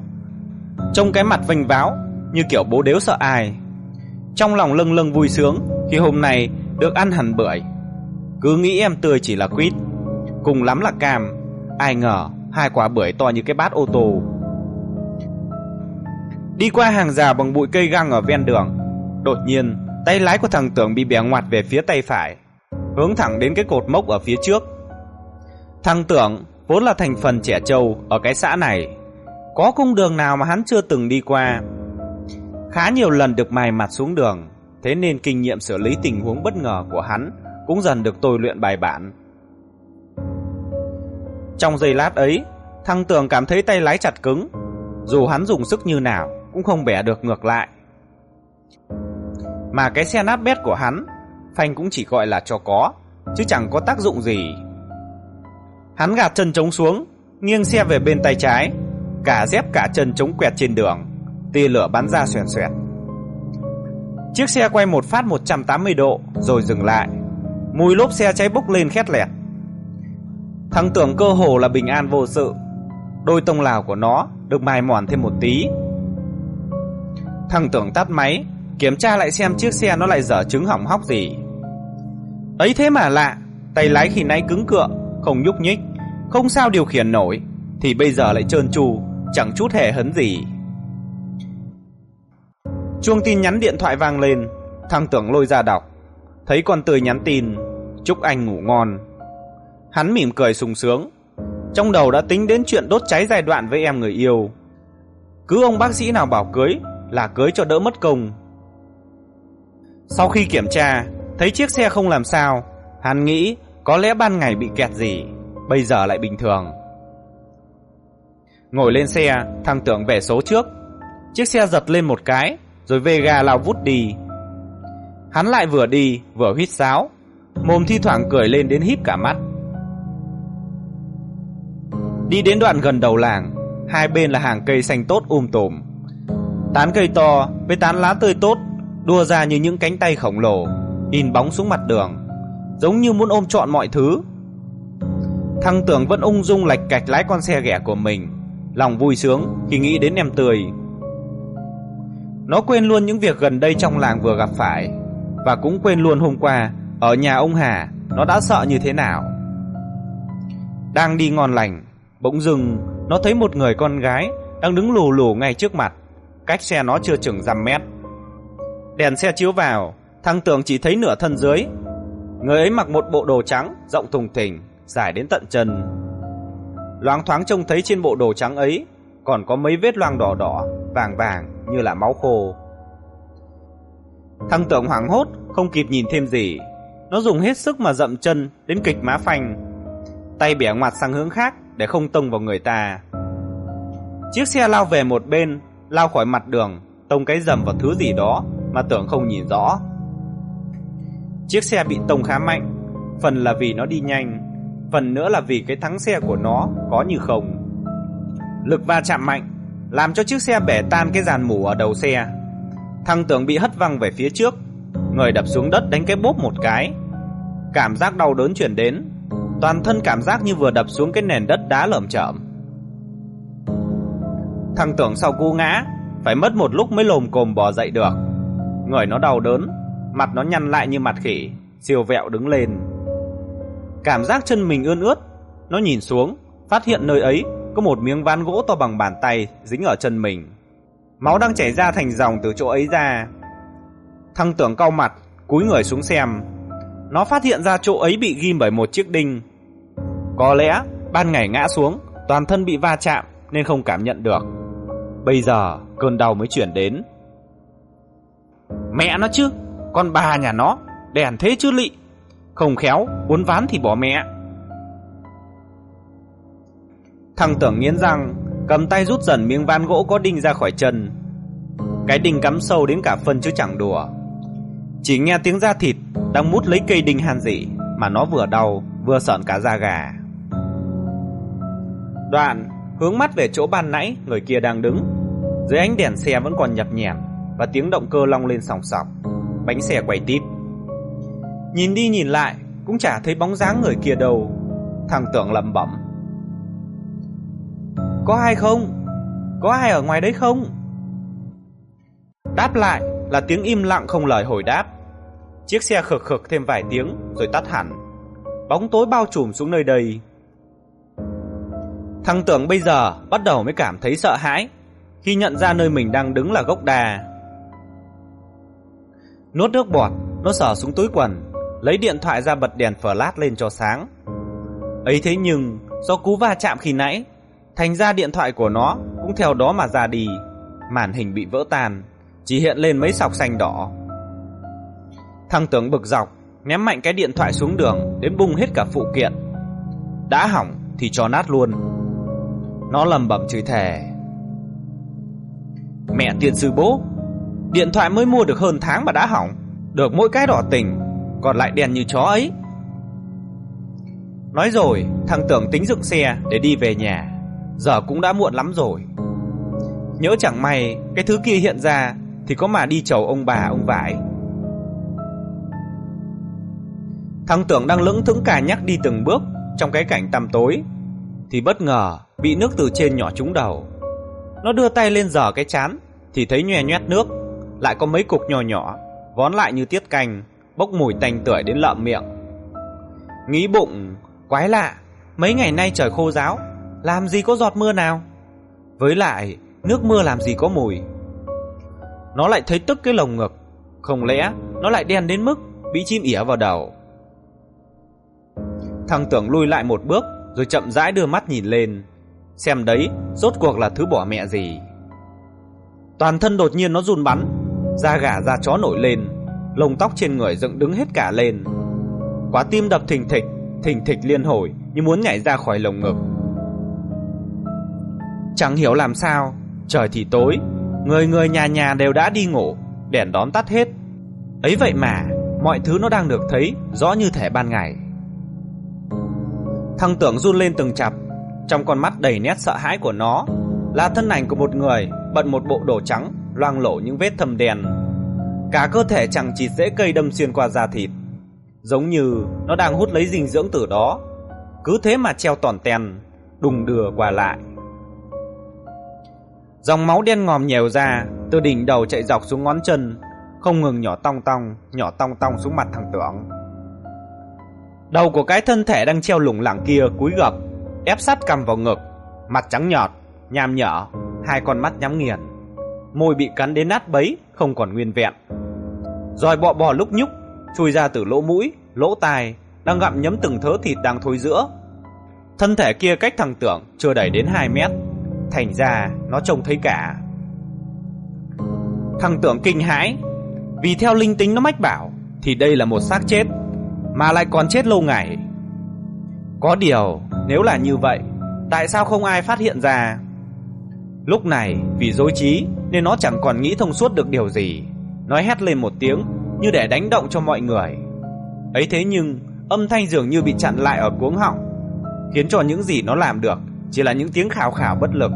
Trông cái mặt vênh váo, Như kiểu bố đếu sợ ai. Trong lòng lâng lâng vui sướng, Khi hôm nay được ăn hẳn bưởi cứ nghĩ em tươi chỉ là quýt. Cùng lắm là cam, Ai ngờ hai quả bưởi to như cái bát ô tô. Đi qua hàng rào bằng bụi cây găng ở ven đường, Đột nhiên, Tay lái của thằng Tưởng bị bẻ ngoặt về phía tay phải, Hướng thẳng đến cái cột mốc ở phía trước. Thằng Tưởng, Vốn là thành phần trẻ trâu Ở cái xã này, Có cung đường nào mà hắn chưa từng đi qua? Khá nhiều lần được mài mặt xuống đường, Thế nên kinh nghiệm xử lý tình huống bất ngờ của hắn cũng dần được tôi luyện bài bản. Trong giây lát ấy, thằng Tường cảm thấy tay lái chặt cứng, dù hắn dùng sức như nào cũng không bẻ được ngược lại. Mà cái xe nát bét của hắn, phanh cũng chỉ gọi là cho có, chứ chẳng có tác dụng gì. Hắn gạt chân trống xuống, nghiêng xe về bên tay trái, cả dép cả chân chống quẹt trên đường, tia lửa bắn ra xoèn xoẹt. Chiếc xe quay một phát 180 độ rồi dừng lại. Mùi lốp xe cháy bốc lên khét lẹt. Thằng tưởng cơ hồ là bình an vô sự. Đôi tông lào của nó Được mài mòn thêm một tí. Thằng tưởng tắt máy Kiểm tra lại xem chiếc xe nó lại dở trứng hỏng hóc gì. Ấy thế mà lạ Tay lái khi nãy cứng cựa Không nhúc nhích Không sao điều khiển nổi Thì bây giờ lại trơn tru Chẳng chút hề hấn gì. Chuông tin nhắn điện thoại vang lên, thằng tưởng lôi ra đọc. Thấy con tươi nhắn tin, chúc anh ngủ ngon. Hắn mỉm cười sung sướng, trong đầu đã tính đến chuyện đốt cháy giai đoạn với em người yêu. Cứ ông bác sĩ nào bảo cưới là cưới cho đỡ mất công. Sau khi kiểm tra, thấy chiếc xe không làm sao, hắn nghĩ có lẽ ban ngày bị kẹt gì, bây giờ lại bình thường. Ngồi lên xe, thằng tưởng về số trước. Chiếc xe giật lên một cái, rồi về gà lao vút đi. Hắn lại vừa đi, vừa huýt sáo, mồm thi thoảng cười lên đến híp cả mắt. Đi đến đoạn gần đầu làng, hai bên là hàng cây xanh tốt um tùm. Tán cây to với tán lá tươi tốt đua ra như những cánh tay khổng lồ, in bóng xuống mặt đường, giống như muốn ôm trọn mọi thứ. thăng Tưởng vẫn ung dung lạch cạch lái con xe ghẻ của mình, lòng vui sướng khi nghĩ đến em tươi. Nó quên luôn những việc gần đây trong làng vừa gặp phải và cũng quên luôn hôm qua ở nhà ông Hà nó đã sợ như thế nào. Đang đi ngon lành, bỗng dưng nó thấy một người con gái đang đứng lù lù ngay trước mặt, cách xe nó chưa chừng dăm mét. Đèn xe chiếu vào, thằng Tưởng chỉ thấy nửa thân dưới. Người ấy mặc một bộ đồ trắng, rộng thùng thình, dài đến tận chân. Loáng thoáng trông thấy trên bộ đồ trắng ấy còn có mấy vết loang đỏ đỏ, vàng vàng như là máu khô. Thằng Tưởng hoảng hốt, không kịp nhìn thêm gì. Nó dùng hết sức mà dậm chân đến kịch má phanh. Tay bẻ ngoặt sang hướng khác để không tông vào người ta. Chiếc xe lao về một bên, lao khỏi mặt đường, tông cái dầm vào thứ gì đó mà tưởng không nhìn rõ. Chiếc xe bị tông khá mạnh, phần là vì nó đi nhanh, phần nữa là vì cái thắng xe của nó có như không. Lực va chạm mạnh, làm cho chiếc xe bẻ tan cái dàn mủ ở đầu xe. Thằng tưởng bị hất văng về phía trước, người đập xuống đất đánh cái bốp một cái. Cảm giác đau đớn chuyển đến, toàn thân cảm giác như vừa đập xuống cái nền đất đá lởm chởm. Thằng tưởng sau cú ngã, phải mất một lúc mới lồm cồm bò dậy được. Người nó đau đớn, mặt nó nhăn lại như mặt khỉ, siêu vẹo đứng lên. Cảm giác chân mình ươn ướt, nó nhìn xuống, phát hiện nơi ấy có một miếng ván gỗ to bằng bàn tay dính ở chân mình. Máu đang chảy ra thành dòng từ chỗ ấy ra. Thăng tưởng cau mặt, cúi người xuống xem. Nó phát hiện ra chỗ ấy bị ghim bởi một chiếc đinh. Có lẽ ban ngày ngã xuống, toàn thân bị va chạm nên không cảm nhận được. Bây giờ cơn đau mới chuyển đến. Mẹ nó chứ, con bà nhà nó, đèn thế chứ lị. Không khéo, uốn ván thì bỏ mẹ. Thằng tưởng nghiến răng, cầm tay rút dần miếng ván gỗ có đinh ra khỏi chân. Cái đinh cắm sâu đến cả phân chứ chẳng đùa. Chỉ nghe tiếng da thịt đang mút lấy cây đinh hàn dị, mà nó vừa đau, vừa sợn cả da gà. Đoạn, hướng mắt về chỗ ban nãy, người kia đang đứng. Dưới ánh đèn xe vẫn còn nhập nhèm, và tiếng động cơ long lên sòng sọc. Bánh xe quay tít. Nhìn đi nhìn lại, cũng chả thấy bóng dáng người kia đâu. Thằng tưởng lẩm bẩm. Có ai không? Có ai ở ngoài đấy không? Đáp lại là tiếng im lặng không lời hồi đáp. Chiếc xe khực khực thêm vài tiếng rồi tắt hẳn. Bóng tối bao trùm xuống nơi đây. Thằng tưởng bây giờ bắt đầu mới cảm thấy sợ hãi khi nhận ra nơi mình đang đứng là gốc đà. Nuốt nước bọt, nó sờ xuống túi quần, lấy điện thoại ra bật đèn flash lên cho sáng. Ấy thế nhưng, do cú va chạm khi nãy, thành ra điện thoại của nó cũng theo đó mà ra đi. Màn hình bị vỡ tan, chỉ hiện lên mấy sọc xanh đỏ. Thằng tướng bực dọc, ném mạnh cái điện thoại xuống đường đến bung hết cả phụ kiện. Đã hỏng thì cho nát luôn. Nó lầm bẩm chửi thề. Mẹ tiền sư bố, điện thoại mới mua được hơn tháng mà đã hỏng, được mỗi cái đỏ tình, còn lại đèn như chó ấy. Nói rồi, thằng tưởng tính dựng xe để đi về nhà, giờ cũng đã muộn lắm rồi. Nhớ chẳng may cái thứ kia hiện ra thì có mà đi chầu ông bà ông vải. Thằng tưởng đang lững thững cả nhắc đi từng bước trong cái cảnh tăm tối thì bất ngờ bị nước từ trên nhỏ trúng đầu. Nó đưa tay lên giở cái chán thì thấy nhòe nhoét nước, lại có mấy cục nhỏ nhỏ vón lại như tiết canh, bốc mùi tanh tưởi đến lợm miệng. Nghĩ bụng, quái lạ, mấy ngày nay trời khô ráo, làm gì có giọt mưa nào? Với lại, nước mưa làm gì có mùi? Nó lại thấy tức cái lồng ngực. Không lẽ nó lại đen đến mức Bị chim ỉa vào đầu? Thằng tưởng lui lại một bước Rồi chậm rãi đưa mắt nhìn lên. Xem đấy rốt cuộc là thứ bỏ mẹ gì? Toàn thân đột nhiên nó run bắn Da gà da chó nổi lên Lông tóc trên người dựng đứng hết cả lên. Quá tim đập thình thịch Thình thịch liên hồi Như muốn nhảy ra khỏi lồng ngực. Chẳng hiểu làm sao. Trời thì tối, Người người nhà nhà đều đã đi ngủ, Đèn đón tắt hết. Ấy vậy mà, Mọi thứ nó đang được thấy Rõ như thể ban ngày. Thằng tưởng run lên từng chập, Trong con mắt đầy nét sợ hãi của nó, Là thân ảnh của một người Bận một bộ đồ trắng Loang lổ những vết thâm đèn Cả cơ thể chẳng chỉ dễ cây đâm xuyên qua da thịt, Giống như nó đang hút lấy dinh dưỡng từ đó. Cứ thế mà treo tòn ten, Đùng đưa qua lại. Dòng máu đen ngòm nhèo ra, Từ đỉnh đầu chạy dọc xuống ngón chân, Không ngừng nhỏ tong tong, Nhỏ tong tong xuống mặt thằng tưởng. Đầu của cái thân thể đang treo lủng lẳng kia cúi gập, Ép sát cầm vào ngực, Mặt trắng nhọt Nham nhở, Hai con mắt nhắm nghiền. Môi bị cắn đến nát bấy, Không còn nguyên vẹn. Rồi bọ bò lúc nhúc, Chui ra từ lỗ mũi, Lỗ tai, Đang gặm nhấm từng thớ thịt đang thối giữa. Thân thể kia cách thằng tưởng Chưa đẩy đến 2 mét. Thành ra nó trông thấy cả. Thằng tưởng kinh hãi, Vì theo linh tính nó mách bảo Thì đây là một xác chết, Mà lại còn chết lâu ngày. Có điều, Nếu là như vậy, Tại sao không ai phát hiện ra? Lúc này, vì dối trí Nên nó chẳng còn nghĩ thông suốt được điều gì. Nói hét lên một tiếng Như để đánh động cho mọi người. Ấy thế nhưng, âm thanh dường như bị chặn lại ở cuống họng, Khiến cho những gì nó làm được chỉ là những tiếng khảo khảo bất lực.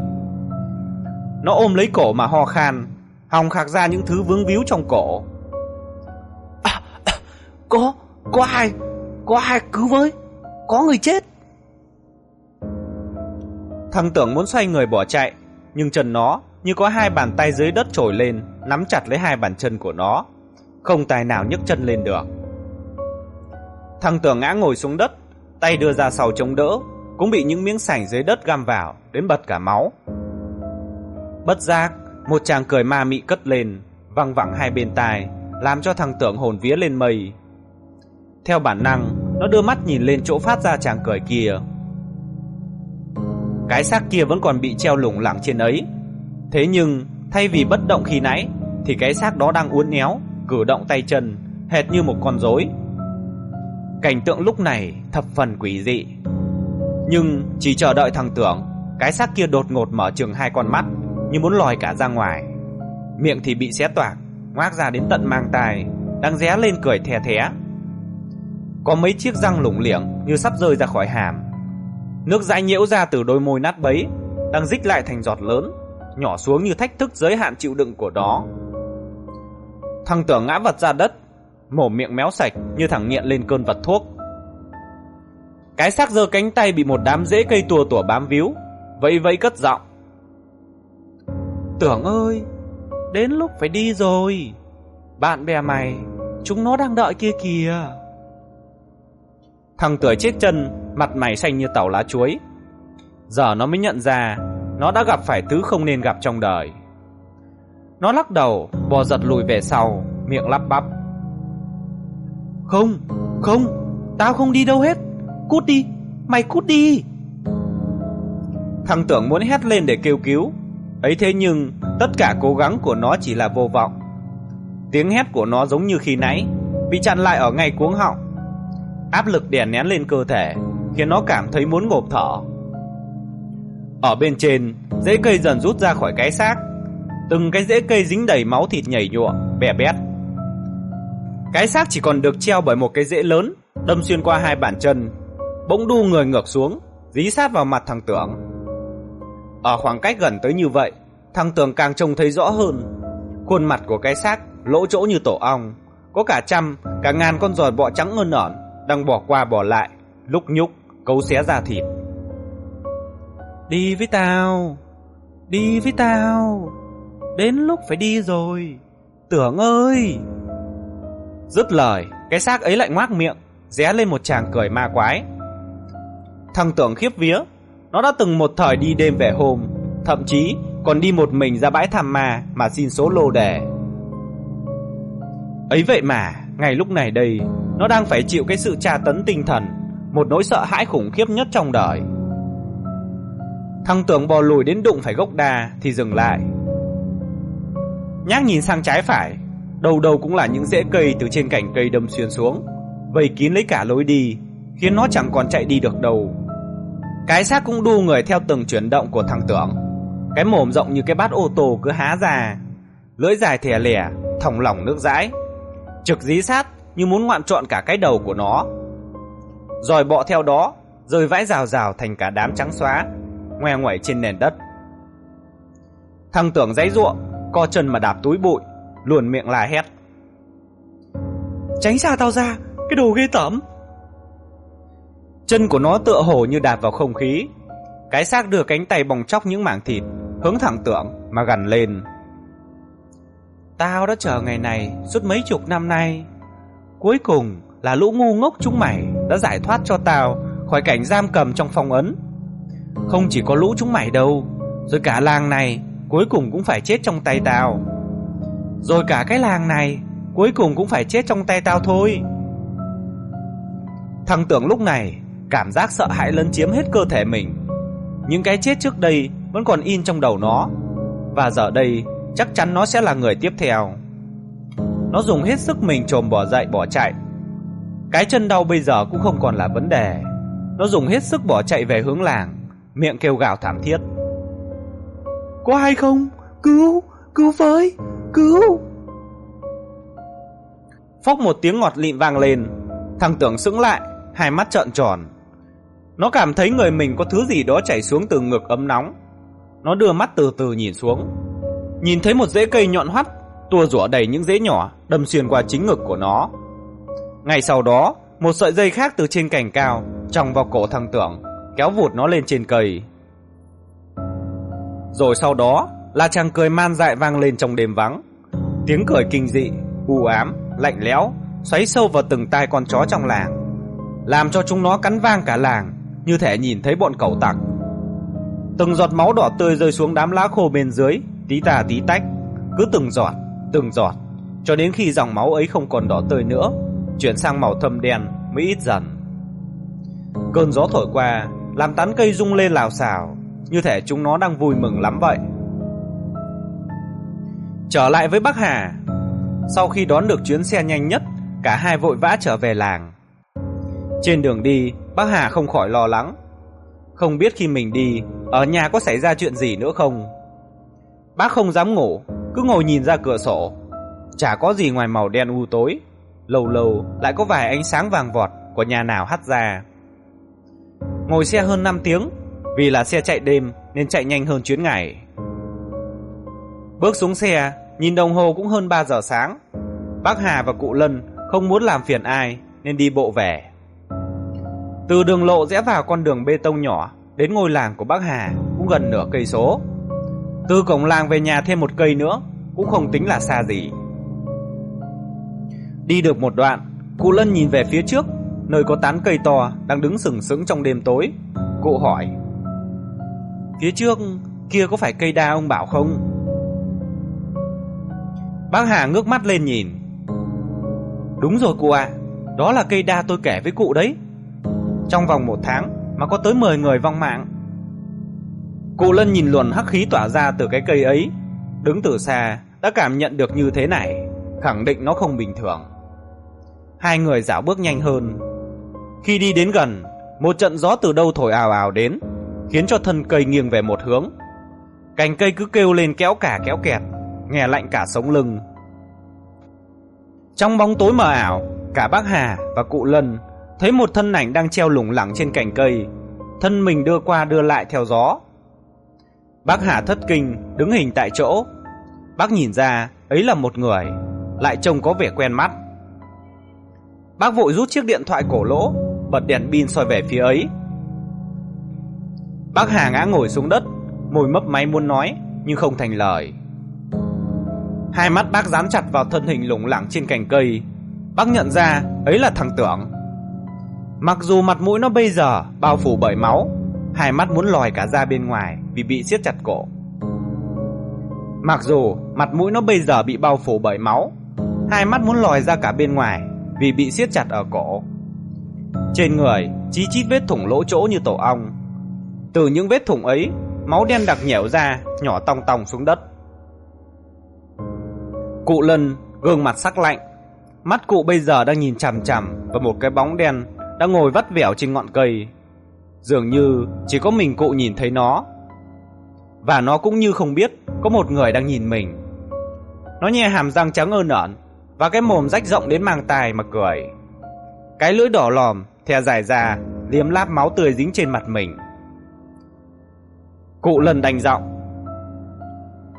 Nó ôm lấy cổ mà ho khan Hòng khạc ra những thứ vướng víu trong cổ. À, à, Có Có ai Có ai cứu với? Có người chết. Thằng tưởng muốn xoay người bỏ chạy Nhưng chân nó như có hai bàn tay dưới đất trồi lên Nắm chặt lấy hai bàn chân của nó. Không tài nào nhấc chân lên được. Thằng tưởng ngã ngồi xuống đất Tay đưa ra sau chống đỡ cũng bị những miếng sảnh dưới đất găm vào, Đến bật cả máu. Bất giác, Một chàng cười ma mị cất lên, Văng vẳng hai bên tai, Làm cho thằng tưởng hồn vía lên mây. Theo bản năng, Nó đưa mắt nhìn lên chỗ phát ra chàng cười kia. Cái xác kia vẫn còn bị treo lủng lẳng trên ấy. Thế nhưng, Thay vì bất động khi nãy, Thì cái xác đó đang uốn éo, Cử động tay chân, Hệt như một con rối. Cảnh tượng lúc này thập phần quỷ dị. Nhưng chỉ chờ đợi thằng tưởng, Cái xác kia đột ngột mở trường hai con mắt, Như muốn lòi cả ra ngoài. Miệng thì bị xé toạc, Ngoác ra đến tận mang tài Đang ré lên cười thè thé. Có mấy chiếc răng lủng liệng Như sắp rơi ra khỏi hàm. Nước dãi nhiễu ra từ đôi môi nát bấy, Đang dích lại thành giọt lớn, Nhỏ xuống như thách thức giới hạn chịu đựng của đó. Thằng tưởng ngã vật ra đất, mổ miệng méo sạch như thằng nghiện lên cơn vật thuốc. Cái xác giơ cánh tay bị một đám rễ cây tua tủa bám víu, vẫy vẫy cất giọng. Tưởng ơi, đến lúc phải đi rồi. Bạn bè mày, chúng nó đang đợi kia kìa. Thằng tuổi chết chân, mặt mày xanh như tàu lá chuối. Giờ nó mới nhận ra, nó đã gặp phải thứ không nên gặp trong đời. Nó lắc đầu, bò giật lùi về sau, miệng lắp bắp. Không, không, tao không đi đâu hết. Cút đi, mày cút đi. Thằng tưởng muốn hét lên để kêu cứu. Ấy thế nhưng, tất cả cố gắng của nó chỉ là vô vọng. Tiếng hét của nó giống như khi nãy, bị chặn lại ở ngay cuống họng. Áp lực đè nén lên cơ thể, khiến nó cảm thấy muốn ngộp thở. Ở bên trên, rễ cây dần rút ra khỏi cái xác. Từng cái rễ cây dính đầy máu thịt nhảy nhụa, bè bét. Cái xác chỉ còn được treo bởi một cái rễ lớn Đâm xuyên qua hai bàn chân Bỗng đu người ngược xuống Dí sát vào mặt thằng Tưởng. Ở khoảng cách gần tới như vậy Thằng Tưởng càng trông thấy rõ hơn. Khuôn mặt của cái xác lỗ chỗ như tổ ong Có cả trăm Cả ngàn con giòi bọ trắng ơn ẩn Đang bỏ qua bỏ lại Lúc nhúc cấu xé ra thịt. Đi với tao Đi với tao Đến lúc phải đi rồi. Tưởng ơi! Dứt lời, cái xác ấy lại ngoác miệng, ré lên một chàng cười ma quái. Thằng tưởng khiếp vía, nó đã từng một thời đi đêm về hôm, thậm chí còn đi một mình ra bãi thảm mà mà xin số lô đề. Ấy vậy mà, ngay lúc này đây, nó đang phải chịu cái sự tra tấn tinh thần, một nỗi sợ hãi khủng khiếp nhất trong đời. Thằng tưởng bò lùi đến đụng phải gốc đa thì dừng lại. Nhác nhìn sang trái phải, đầu đầu cũng là những rễ cây từ trên cành cây đâm xuyên xuống, vây kín lấy cả lối đi, khiến nó chẳng còn chạy đi được đâu. Cái xác cũng đu người theo từng chuyển động của thằng tưởng. Cái mồm rộng như cái bát ô tô cứ há ra, lưỡi dài thè lẻ, thòng lỏng nước dãi, trực dí sát như muốn ngoạm trọn cả cái đầu của nó. Rồi bọ theo đó, rơi vãi rào rào thành cả đám trắng xóa, ngoe ngoẩy trên nền đất. Thằng tưởng giấy ruộng, co chân mà đạp túi bụi, luồn miệng la hét. Tránh xa tao ra, cái đồ ghê tởm. Chân của nó tựa hồ như đạp vào không khí. Cái xác đưa cánh tay bong chóc những mảng thịt, hướng thẳng tượng mà gằn lên. Tao đã chờ ngày này suốt mấy chục năm nay. Cuối cùng là lũ ngu ngốc chúng mày đã giải thoát cho tao khỏi cảnh giam cầm trong phong ấn. Không chỉ có lũ chúng mày đâu, rồi cả làng này cuối cùng cũng phải chết trong tay tao. Rồi cả cái làng này cuối cùng cũng phải chết trong tay tao thôi. Thằng tưởng lúc này cảm giác sợ hãi lấn chiếm hết cơ thể mình. Những cái chết trước đây vẫn còn in trong đầu nó. Và giờ đây chắc chắn nó sẽ là người tiếp theo. Nó dùng hết sức mình trồm bỏ dậy bỏ chạy. Cái chân đau bây giờ cũng không còn là vấn đề. Nó dùng hết sức bỏ chạy về hướng làng, miệng kêu gào thảm thiết. Có ai không? Cứu! Cứu với! Cứu! Phốc một tiếng ngọt lịm vang lên, thằng tưởng sững lại, hai mắt trợn tròn. Nó cảm thấy người mình có thứ gì đó chảy xuống từ ngực ấm nóng. Nó đưa mắt từ từ nhìn xuống. Nhìn thấy một rễ cây nhọn hoắt, tua rủa đầy những rễ nhỏ đâm xuyên qua chính ngực của nó. Ngay sau đó, một sợi dây khác từ trên cành cao tròng vào cổ thằng tưởng, kéo vụt nó lên trên cây. Rồi sau đó là chàng cười man dại vang lên trong đêm vắng. Tiếng cười kinh dị, u ám, lạnh lẽo, xoáy sâu vào từng tai con chó trong làng, làm cho chúng nó cắn vang cả làng, như thể nhìn thấy bọn cẩu tặc. Từng giọt máu đỏ tươi rơi xuống đám lá khô bên dưới, tí tà tí tách, cứ từng giọt, từng giọt, cho đến khi dòng máu ấy không còn đỏ tươi nữa, chuyển sang màu thâm đen mới ít dần. Cơn gió thổi qua, làm tán cây rung lên lào xào, như thể chúng nó đang vui mừng lắm vậy. Trở lại với Bắc Hà, sau khi đón được chuyến xe nhanh nhất, cả hai vội vã trở về làng. Trên đường đi, Bác Hà không khỏi lo lắng. Không biết khi mình đi, ở nhà có xảy ra chuyện gì nữa không? Bác không dám ngủ, cứ ngồi nhìn ra cửa sổ. Chả có gì ngoài màu đen u tối. Lâu lâu lại có vài ánh sáng vàng vọt của nhà nào hắt ra. Ngồi xe hơn 5 tiếng, vì là xe chạy đêm nên chạy nhanh hơn chuyến ngày. Bước xuống xe, nhìn đồng hồ cũng hơn 3 giờ sáng. Bác Hà và cụ Lân không muốn làm phiền ai nên đi bộ về. Từ đường lộ rẽ vào con đường bê tông nhỏ đến ngôi làng của bác Hà cũng gần nửa cây số. Từ cổng làng về nhà thêm một cây nữa cũng không tính là xa gì. Đi được một đoạn, cụ Lân nhìn về phía trước, nơi có tán cây to đang đứng sừng sững trong đêm tối. Cụ hỏi: "Phía trước kia có phải cây đa ông bảo không?" Bác Hà ngước mắt lên nhìn. "Đúng rồi cụ ạ, đó là cây đa tôi kể với cụ đấy." Trong vòng một tháng mà có tới 10 người vong mạng. Cụ Lân nhìn luồn hắc khí tỏa ra từ cái cây ấy, đứng từ xa đã cảm nhận được như thế này, khẳng định nó không bình thường. Hai người dạo bước nhanh hơn. Khi đi đến gần, một trận gió từ đâu thổi ào ào đến, khiến cho thân cây nghiêng về một hướng. Cành cây cứ kêu lên kéo cả kéo kẹt, nghe lạnh cả sống lưng. Trong bóng tối mờ ảo, cả bác Hà và cụ Lân thấy một thân ảnh đang treo lủng lẳng trên cành cây, thân mình đưa qua đưa lại theo gió. Bác Hà thất kinh, đứng hình tại chỗ. Bác nhìn ra, ấy là một người, lại trông có vẻ quen mắt. Bác vội rút chiếc điện thoại cổ lỗ, bật đèn pin soi về phía ấy. Bác Hà ngã ngồi xuống đất, môi mấp máy muốn nói, nhưng không thành lời. Hai mắt bác dán chặt vào thân hình lủng lẳng trên cành cây. Bác nhận ra, ấy là thằng Tưởng. Mặc dù mặt mũi nó bây giờ bao phủ bởi máu, hai mắt muốn lòi cả ra bên ngoài vì bị siết chặt cổ. Mặc dù mặt mũi nó bây giờ bị bao phủ bởi máu, hai mắt muốn lòi ra cả bên ngoài vì bị siết chặt ở cổ. Trên người chí chít vết thủng lỗ chỗ như tổ ong. Từ những vết thủng ấy, máu đen đặc nhẻo ra, nhỏ tòng tòng xuống đất. Cụ Lân gương mặt sắc lạnh, mắt cụ bây giờ đang nhìn chằm chằm vào một cái bóng đen đang ngồi vắt vẻo trên ngọn cây. Dường như chỉ có mình cụ nhìn thấy nó. Và nó cũng như không biết có một người đang nhìn mình. Nó nhè hàm răng trắng ơn ẩn và cái mồm rách rộng đến mang tài mà cười. Cái lưỡi đỏ lòm, thè dài ra, liếm láp máu tươi dính trên mặt mình. Cụ lần đành giọng.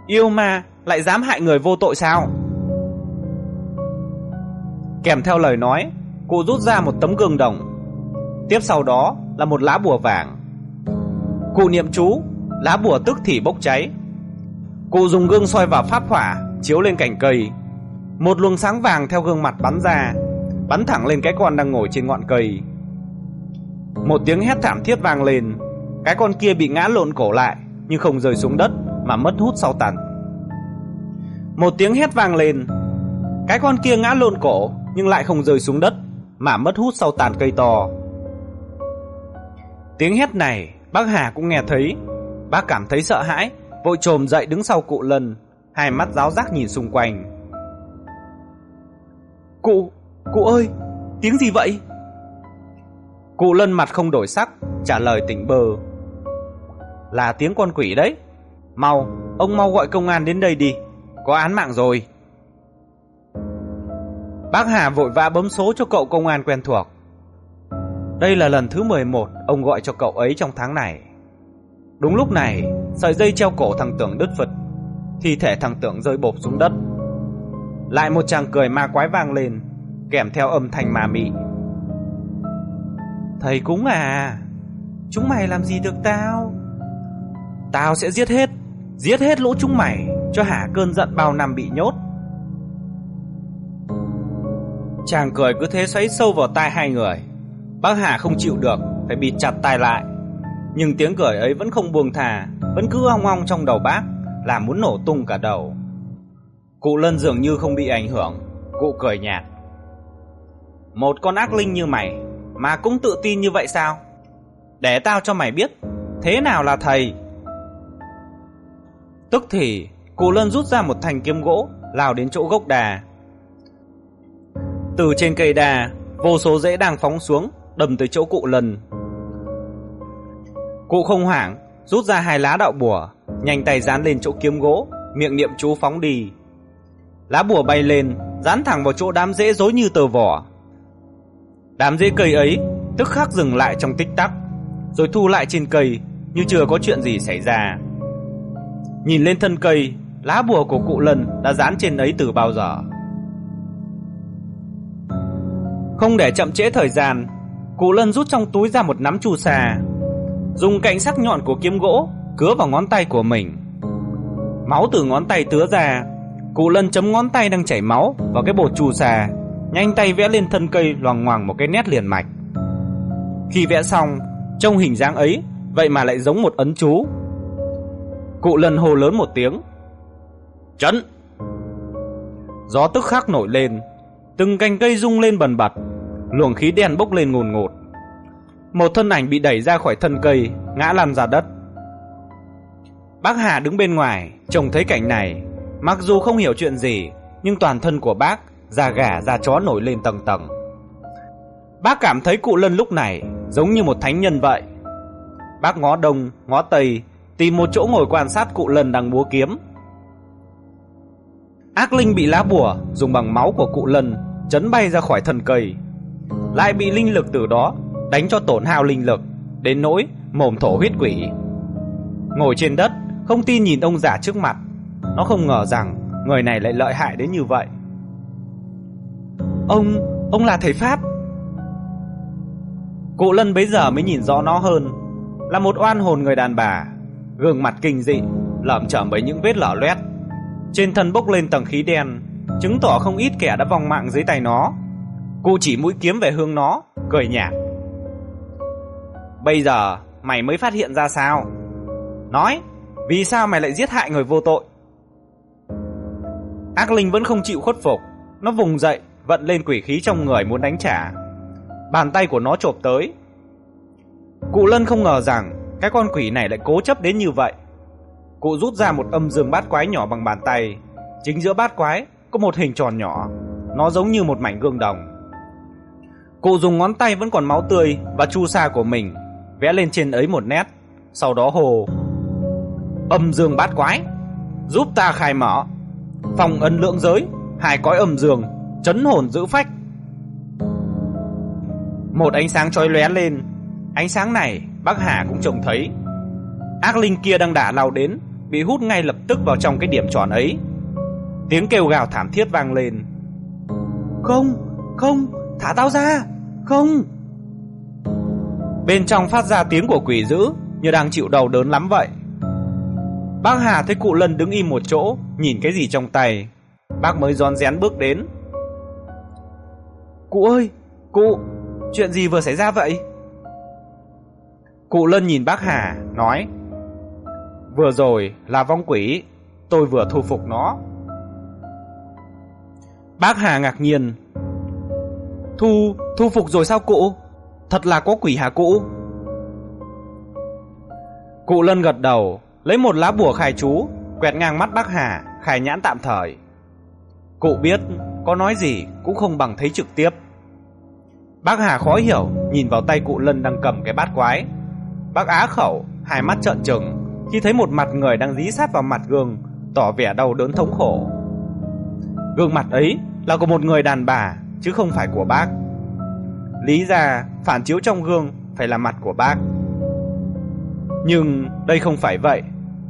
Yêu ma lại dám hại người vô tội sao? Kèm theo lời nói, cụ rút ra một tấm gương đồng. Tiếp sau đó là một lá bùa vàng. Cụ niệm chú, lá bùa tức thì bốc cháy. Cụ dùng gương soi vào pháp hỏa, chiếu lên cành cây. Một luồng sáng vàng theo gương mặt bắn ra, bắn thẳng lên cái con đang ngồi trên ngọn cây. Một tiếng hét thảm thiết vang lên, cái con kia bị ngã lộn cổ lại, nhưng không rơi xuống đất mà mất hút sau tàn. Một tiếng hét vang lên, cái con kia ngã lộn cổ nhưng lại không rơi xuống đất mà mất hút sau tàn cây to. Tiếng hét này bác Hà cũng nghe thấy, bác cảm thấy sợ hãi, vội trồm dậy đứng sau cụ Lân, hai mắt giáo giác nhìn xung quanh. Cụ, cụ ơi, tiếng gì vậy? Cụ Lân mặt không đổi sắc, trả lời tỉnh bơ. Là tiếng con quỷ đấy. Mau, ông mau gọi công an đến đây đi, có án mạng rồi. Bác Hà vội vã bấm số cho cậu công an quen thuộc. Đây là lần thứ 11 ông gọi cho cậu ấy trong tháng này. Đúng lúc này, sợi dây treo cổ thằng Tưởng đứt phật, thi thể thằng Tưởng rơi bộp xuống đất. Lại một chàng cười ma quái vang lên, kèm theo âm thanh ma mị. Thầy cúng à, chúng mày làm gì được tao? Tao sẽ giết hết, giết hết lũ chúng mày cho hả cơn giận bao năm bị nhốt. Chàng cười cứ thế xoáy sâu vào tai hai người. Bác Hà không chịu được, phải bịt chặt tai lại. Nhưng tiếng cười ấy vẫn không buông thả, vẫn cứ ong ong trong đầu bác, làm muốn nổ tung cả đầu. Cụ Lân dường như không bị ảnh hưởng, cụ cười nhạt. Một con ác linh như mày mà cũng tự tin như vậy sao? Để tao cho mày biết, thế nào là thầy? Tức thì, cụ Lân rút ra một thanh kiếm gỗ, lao đến chỗ gốc đà. Từ trên cây đà, vô số rễ đang phóng xuống, đâm tới chỗ cụ lần. Cụ không hoảng, rút ra hai lá đạo bùa, nhanh tay dán lên chỗ kiếm gỗ, miệng niệm chú phóng đi. Lá bùa bay lên, dán thẳng vào chỗ đám rễ rối như tờ vỏ. Đám rễ cây ấy tức khắc dừng lại trong tích tắc, rồi thu lại trên cây như chưa có chuyện gì xảy ra. Nhìn lên thân cây, lá bùa của cụ lần đã dán trên ấy từ bao giờ. Không để chậm trễ thời gian, cụ Lân rút trong túi ra một nắm chu sa, dùng cạnh sắc nhọn của kiếm gỗ cứa vào ngón tay của mình. Máu từ ngón tay tứa ra, cụ Lân chấm ngón tay đang chảy máu vào cái bột chu sa, nhanh tay vẽ lên thân cây loằng ngoằng một cái nét liền mạch. Khi vẽ xong, trông hình dáng ấy, vậy mà lại giống một ấn chú. Cụ Lân hô lớn một tiếng. Chấn! Gió tức khắc nổi lên, từng cành cây rung lên bần bật, luồng khí đen bốc lên ngùn ngụt. Một thân ảnh bị đẩy ra khỏi thân cây, ngã lăn ra đất. Bác Hà đứng bên ngoài, trông thấy cảnh này, mặc dù không hiểu chuyện gì, nhưng toàn thân của bác, da gà da chó nổi lên tầng tầng. Bác cảm thấy cụ Lân lúc này giống như một thánh nhân vậy. Bác ngó đông, ngó tây, tìm một chỗ ngồi quan sát cụ Lân đang múa kiếm. Ác linh bị lá bùa dùng bằng máu của cụ Lân chấn bay ra khỏi thân cây, lại bị linh lực từ đó đánh cho tổn hao linh lực, đến nỗi mồm thổ huyết quỷ. Ngồi trên đất, không tin nhìn ông già trước mặt, nó không ngờ rằng người này lại lợi hại đến như vậy. Ông, ông là thầy Pháp. Cụ Lân bấy giờ mới nhìn rõ nó hơn, là một oan hồn người đàn bà, gương mặt kinh dị, lởm chởm bởi những vết lở loét. Trên thân bốc lên tầng khí đen, chứng tỏ không ít kẻ đã vong mạng dưới tay nó. Cụ chỉ mũi kiếm về hướng nó, cười nhạt. Bây giờ mày mới phát hiện ra sao? Nói, vì sao mày lại giết hại người vô tội? Ác linh vẫn không chịu khuất phục, nó vùng dậy, vận lên quỷ khí trong người muốn đánh trả. Bàn tay của nó chộp tới. Cụ Lân không ngờ rằng cái con quỷ này lại cố chấp đến như vậy. Cụ rút ra một âm dương bát quái nhỏ bằng bàn tay. Chính giữa bát quái có một hình tròn nhỏ, nó giống như một mảnh gương đồng. Cụ dùng ngón tay vẫn còn máu tươi và chu sa của mình vẽ lên trên ấy một nét, sau đó hồ âm dương bát quái, giúp ta khai mở phòng ấn lượng giới, hai cõi âm dương, chấn hồn giữ phách. Một ánh sáng chói lóe lên, ánh sáng này Bác Hà cũng trông thấy. Ác linh kia đang đả lao đến, bị hút ngay lập tức vào trong cái điểm tròn ấy. Tiếng kêu gào thảm thiết vang lên. Không, không, thả tao ra, không. Bên trong phát ra tiếng của quỷ dữ, như đang chịu đầu đớn lắm vậy. Bác Hà thấy cụ Lân đứng im một chỗ, nhìn cái gì trong tay. Bác mới rón rén bước đến. Cụ ơi, cụ, chuyện gì vừa xảy ra vậy? Cụ Lân nhìn bác Hà, nói. Vừa rồi là vong quỷ, tôi vừa thu phục nó. Bác Hà ngạc nhiên. Thu, thu phục rồi sao cụ? Thật là có quỷ hả cụ? Cụ Lân gật đầu, lấy một lá bùa khai chú, quẹt ngang mắt bác Hà, khai nhãn tạm thời. Cụ biết, có nói gì cũng không bằng thấy trực tiếp. Bác Hà khó hiểu, nhìn vào tay cụ Lân đang cầm cái bát quái. Bác á khẩu, hai mắt trợn trừng, khi thấy một mặt người đang dí sát vào mặt gương, tỏ vẻ đau đớn thống khổ. Gương mặt ấy là của một người đàn bà, chứ không phải của bác. Lý ra, phản chiếu trong gương phải là mặt của bác. Nhưng đây không phải vậy,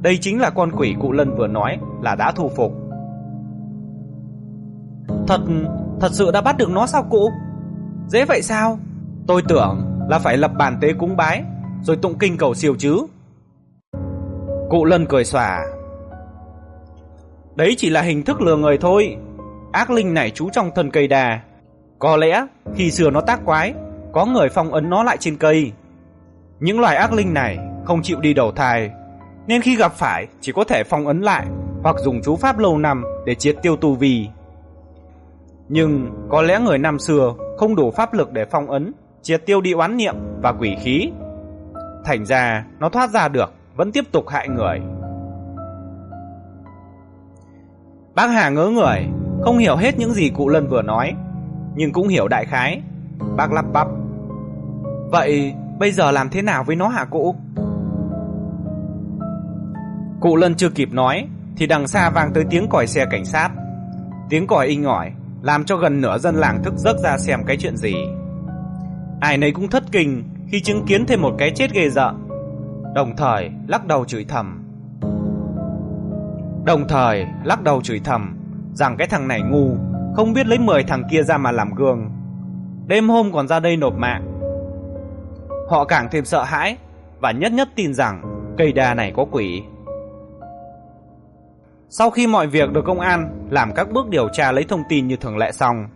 đây chính là con quỷ cụ Lân vừa nói là đã thu phục. Thật, thật sự đã bắt được nó sao cụ? Dễ vậy sao? Tôi tưởng là phải lập bàn tế cúng bái, rồi tụng kinh cầu siêu chứ. Cụ Lân cười xòa. Đấy chỉ là hình thức lừa người thôi. Ác linh này trú trong thân cây đà. Có lẽ khi xưa nó tác quái, có người phong ấn nó lại trên cây. Những loài ác linh này không chịu đi đầu thai, nên khi gặp phải chỉ có thể phong ấn lại hoặc dùng chú pháp lâu năm để triệt tiêu tu vi. Nhưng có lẽ người năm xưa không đủ pháp lực để phong ấn, triệt tiêu đi oán niệm và quỷ khí. Thành ra nó thoát ra được, vẫn tiếp tục hại người. Bác Hà ngớ người, không hiểu hết những gì cụ Lân vừa nói, nhưng cũng hiểu đại khái. Bác lắp bắp. Vậy bây giờ làm thế nào với nó hả cụ? Cụ Lân chưa kịp nói thì đằng xa vang tới tiếng còi xe cảnh sát. Tiếng còi inh ỏi làm cho gần nửa dân làng thức giấc ra xem cái chuyện gì. Ai nấy cũng thất kinh khi chứng kiến thêm một cái chết ghê rợn, đồng thời lắc đầu chửi thầm. Đồng thời lắc đầu chửi thầm rằng cái thằng này ngu, không biết lấy 10 thằng kia ra mà làm gương. Đêm hôm còn ra đây nộp mạng. Họ càng thêm sợ hãi và nhất nhất tin rằng cây đa này có quỷ. Sau khi mọi việc được công an làm các bước điều tra lấy thông tin như thường lệ xong,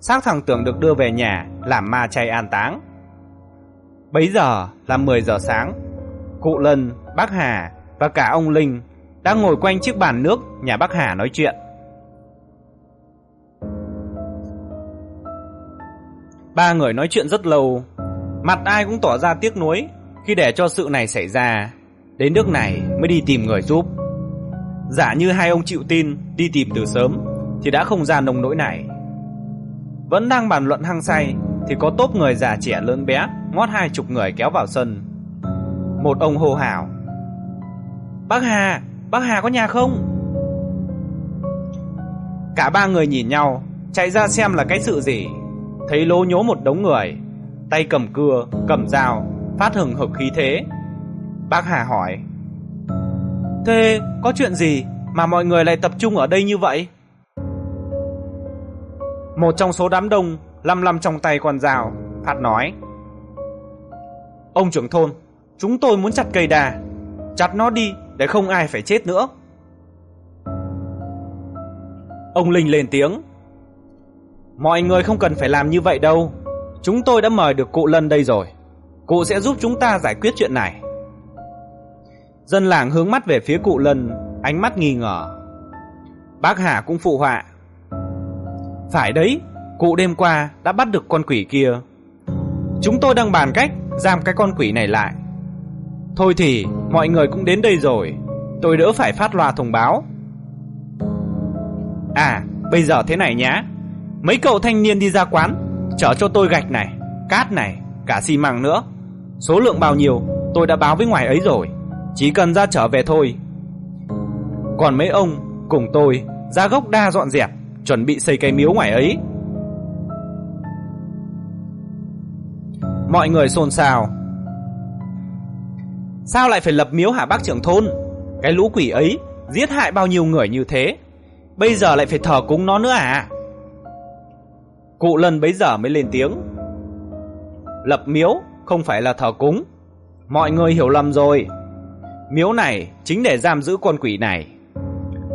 xác thằng Tưởng được đưa về nhà làm ma chay an táng. Bấy giờ là 10 giờ sáng, cụ Lân, bác Hà và cả ông Linh đang ngồi quanh chiếc bàn nước nhà bác Hà nói chuyện. Ba người nói chuyện rất lâu, mặt ai cũng tỏ ra tiếc nuối khi để cho sự này xảy ra. Đến nước này mới đi tìm người giúp. Giả như hai ông chịu tin đi tìm từ sớm thì đã không ra nông nỗi này. Vẫn đang bàn luận hăng say thì có tốp người già trẻ lớn bé ngót hai chục người kéo vào sân. Một ông hô hào. Bác Hà, bác Hà có nhà không? Cả ba người nhìn nhau, chạy ra xem là cái sự gì. Thấy lố nhố một đống người, tay cầm cưa, cầm dao, phát hừng hực khí thế. Bác Hà hỏi. Thế có chuyện gì mà mọi người lại tập trung ở đây như vậy? Một trong số đám đông lăm lăm trong tay con dao, phát nói. Ông trưởng thôn, chúng tôi muốn chặt cây đà. Chặt nó đi để không ai phải chết nữa. Ông Linh lên tiếng. Mọi người không cần phải làm như vậy đâu. Chúng tôi đã mời được cụ Lân đây rồi. Cụ sẽ giúp chúng ta giải quyết chuyện này. Dân làng hướng mắt về phía cụ Lân, ánh mắt nghi ngờ. Bác Hà cũng phụ họa. Phải đấy, cụ đêm qua đã bắt được con quỷ kia. Chúng tôi đang bàn cách giam cái con quỷ này lại. Thôi thì, mọi người cũng đến đây rồi, tôi đỡ phải phát loa thông báo. À, bây giờ thế này nhá. Mấy cậu thanh niên đi ra quán, chở cho tôi gạch này, cát này, cả xi măng nữa. Số lượng bao nhiêu, tôi đã báo với ngoài ấy rồi. Chỉ cần ra trở về thôi. Còn mấy ông cùng tôi ra gốc đa dọn dẹp, chuẩn bị xây cây miếu ngoài ấy. Mọi người xôn xao. Sao lại phải lập miếu hả bác trưởng thôn? Cái lũ quỷ ấy giết hại bao nhiêu người như thế, bây giờ lại phải thờ cúng nó nữa à? Cụ lần bấy giờ mới lên tiếng. Lập miếu không phải là thờ cúng. Mọi người hiểu lầm rồi. Miếu này chính để giam giữ con quỷ này.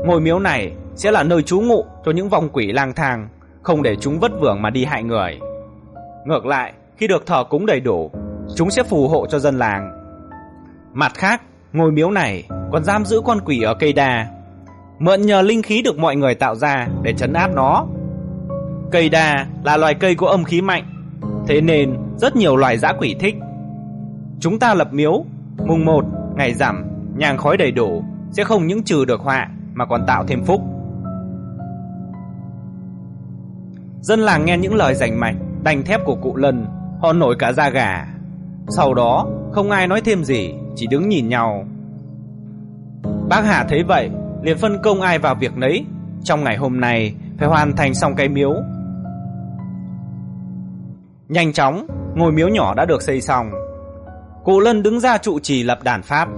Ngôi miếu này sẽ là nơi trú ngụ cho những vong quỷ lang thang, không để chúng vất vưởng mà đi hại người. Ngược lại, khi được thờ cúng đầy đủ, chúng sẽ phù hộ cho dân làng. Mặt khác, ngôi miếu này còn giam giữ con quỷ ở cây đa, mượn nhờ linh khí được mọi người tạo ra để chấn áp nó. Cây đa là loài cây có âm khí mạnh, thế nên rất nhiều loài dã quỷ thích. Chúng ta lập miếu, mùng 1, ngày rằm, nhang khói đầy đủ sẽ không những trừ được họa mà còn tạo thêm phúc. Dân làng nghe những lời rành mạch, đành thép của cụ Lân, họ nổi cả da gà. Sau đó, không ai nói thêm gì, chỉ đứng nhìn nhau. Bác Hà thấy vậy, liền phân công ai vào việc nấy, trong ngày hôm nay phải hoàn thành xong cái miếu. Nhanh chóng, ngôi miếu nhỏ đã được xây xong. Cụ Lân đứng ra trụ trì lập đàn pháp.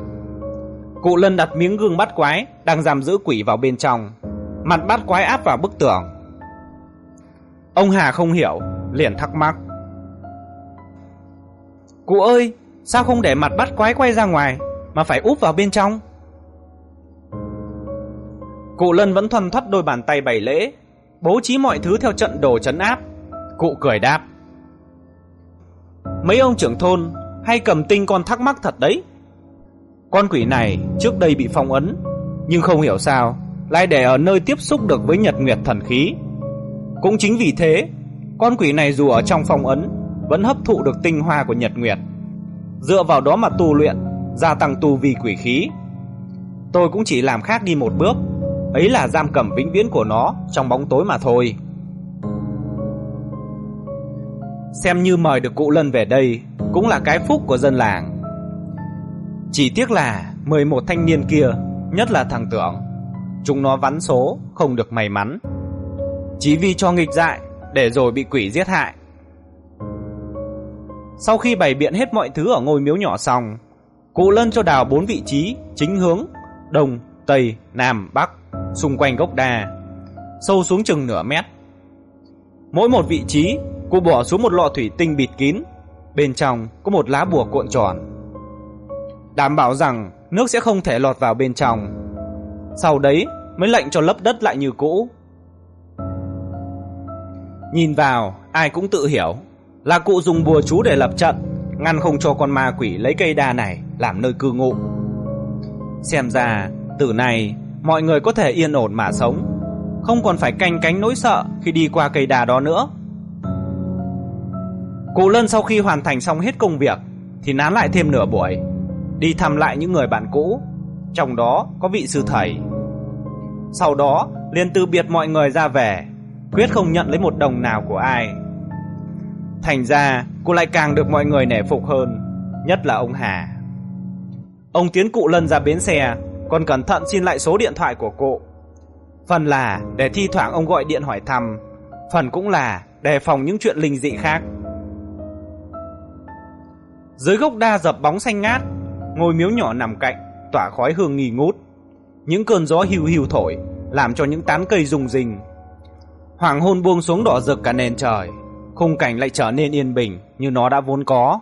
Cụ Lân đặt miếng gương bắt quái đang giam giữ quỷ vào bên trong, mặt bắt quái áp vào bức tường. Ông Hà không hiểu, liền thắc mắc. Cụ ơi, sao không để mặt bắt quái quay ra ngoài mà phải úp vào bên trong? Cụ Lân vẫn thuần thoát đôi bàn tay bày lễ, bố trí mọi thứ theo trận đồ chấn áp. Cụ cười đáp. Mấy ông trưởng thôn hay cầm tinh con thắc mắc thật đấy. Con quỷ này trước đây bị phong ấn, nhưng không hiểu sao lại để ở nơi tiếp xúc được với nhật nguyệt thần khí. Cũng chính vì thế, con quỷ này dù ở trong phong ấn vẫn hấp thụ được tinh hoa của nhật nguyệt. Dựa vào đó mà tu luyện, gia tăng tu vi quỷ khí. Tôi cũng chỉ làm khác đi một bước, ấy là giam cầm vĩnh viễn của nó trong bóng tối mà thôi. Xem như mời được cụ Lân về đây cũng là cái phúc của dân làng. Chỉ tiếc là 11 thanh niên kia, nhất là thằng Tưởng, chúng nó vắn số không được may mắn. Chỉ vì cho nghịch dại để rồi bị quỷ giết hại. Sau khi bày biện hết mọi thứ ở ngôi miếu nhỏ xong, cụ Lân cho đào bốn vị trí chính hướng đông, tây, nam, bắc xung quanh gốc đa, sâu xuống chừng nửa mét. Mỗi một vị trí, cụ bỏ xuống một lọ thủy tinh bịt kín, bên trong có một lá bùa cuộn tròn. Đảm bảo rằng nước sẽ không thể lọt vào bên trong. Sau đấy mới lệnh cho lấp đất lại như cũ. Nhìn vào, ai cũng tự hiểu là cụ dùng bùa chú để lập trận, ngăn không cho con ma quỷ lấy cây đa này làm nơi cư ngụ. Xem ra, từ này mọi người có thể yên ổn mà sống, không còn phải canh cánh nỗi sợ khi đi qua cây đà đó nữa. Cụ Lân sau khi hoàn thành xong hết công việc thì nán lại thêm nửa buổi, đi thăm lại những người bạn cũ, trong đó có vị sư thầy. Sau đó, liền từ biệt mọi người ra về, quyết không nhận lấy một đồng nào của ai. Thành ra, cô lại càng được mọi người nể phục hơn, nhất là ông Hà. Ông tiến cụ Lân ra bến xe, còn cẩn thận xin lại số điện thoại của cụ. Phần là để thi thoảng ông gọi điện hỏi thăm, phần cũng là đề phòng những chuyện linh dị khác. Dưới gốc đa dập bóng xanh ngát, ngôi miếu nhỏ nằm cạnh, tỏa khói hương nghi ngút. Những cơn gió hiu hiu thổi, làm cho những tán cây rung rinh. Hoàng hôn buông xuống đỏ rực cả nền trời, khung cảnh lại trở nên yên bình như nó đã vốn có.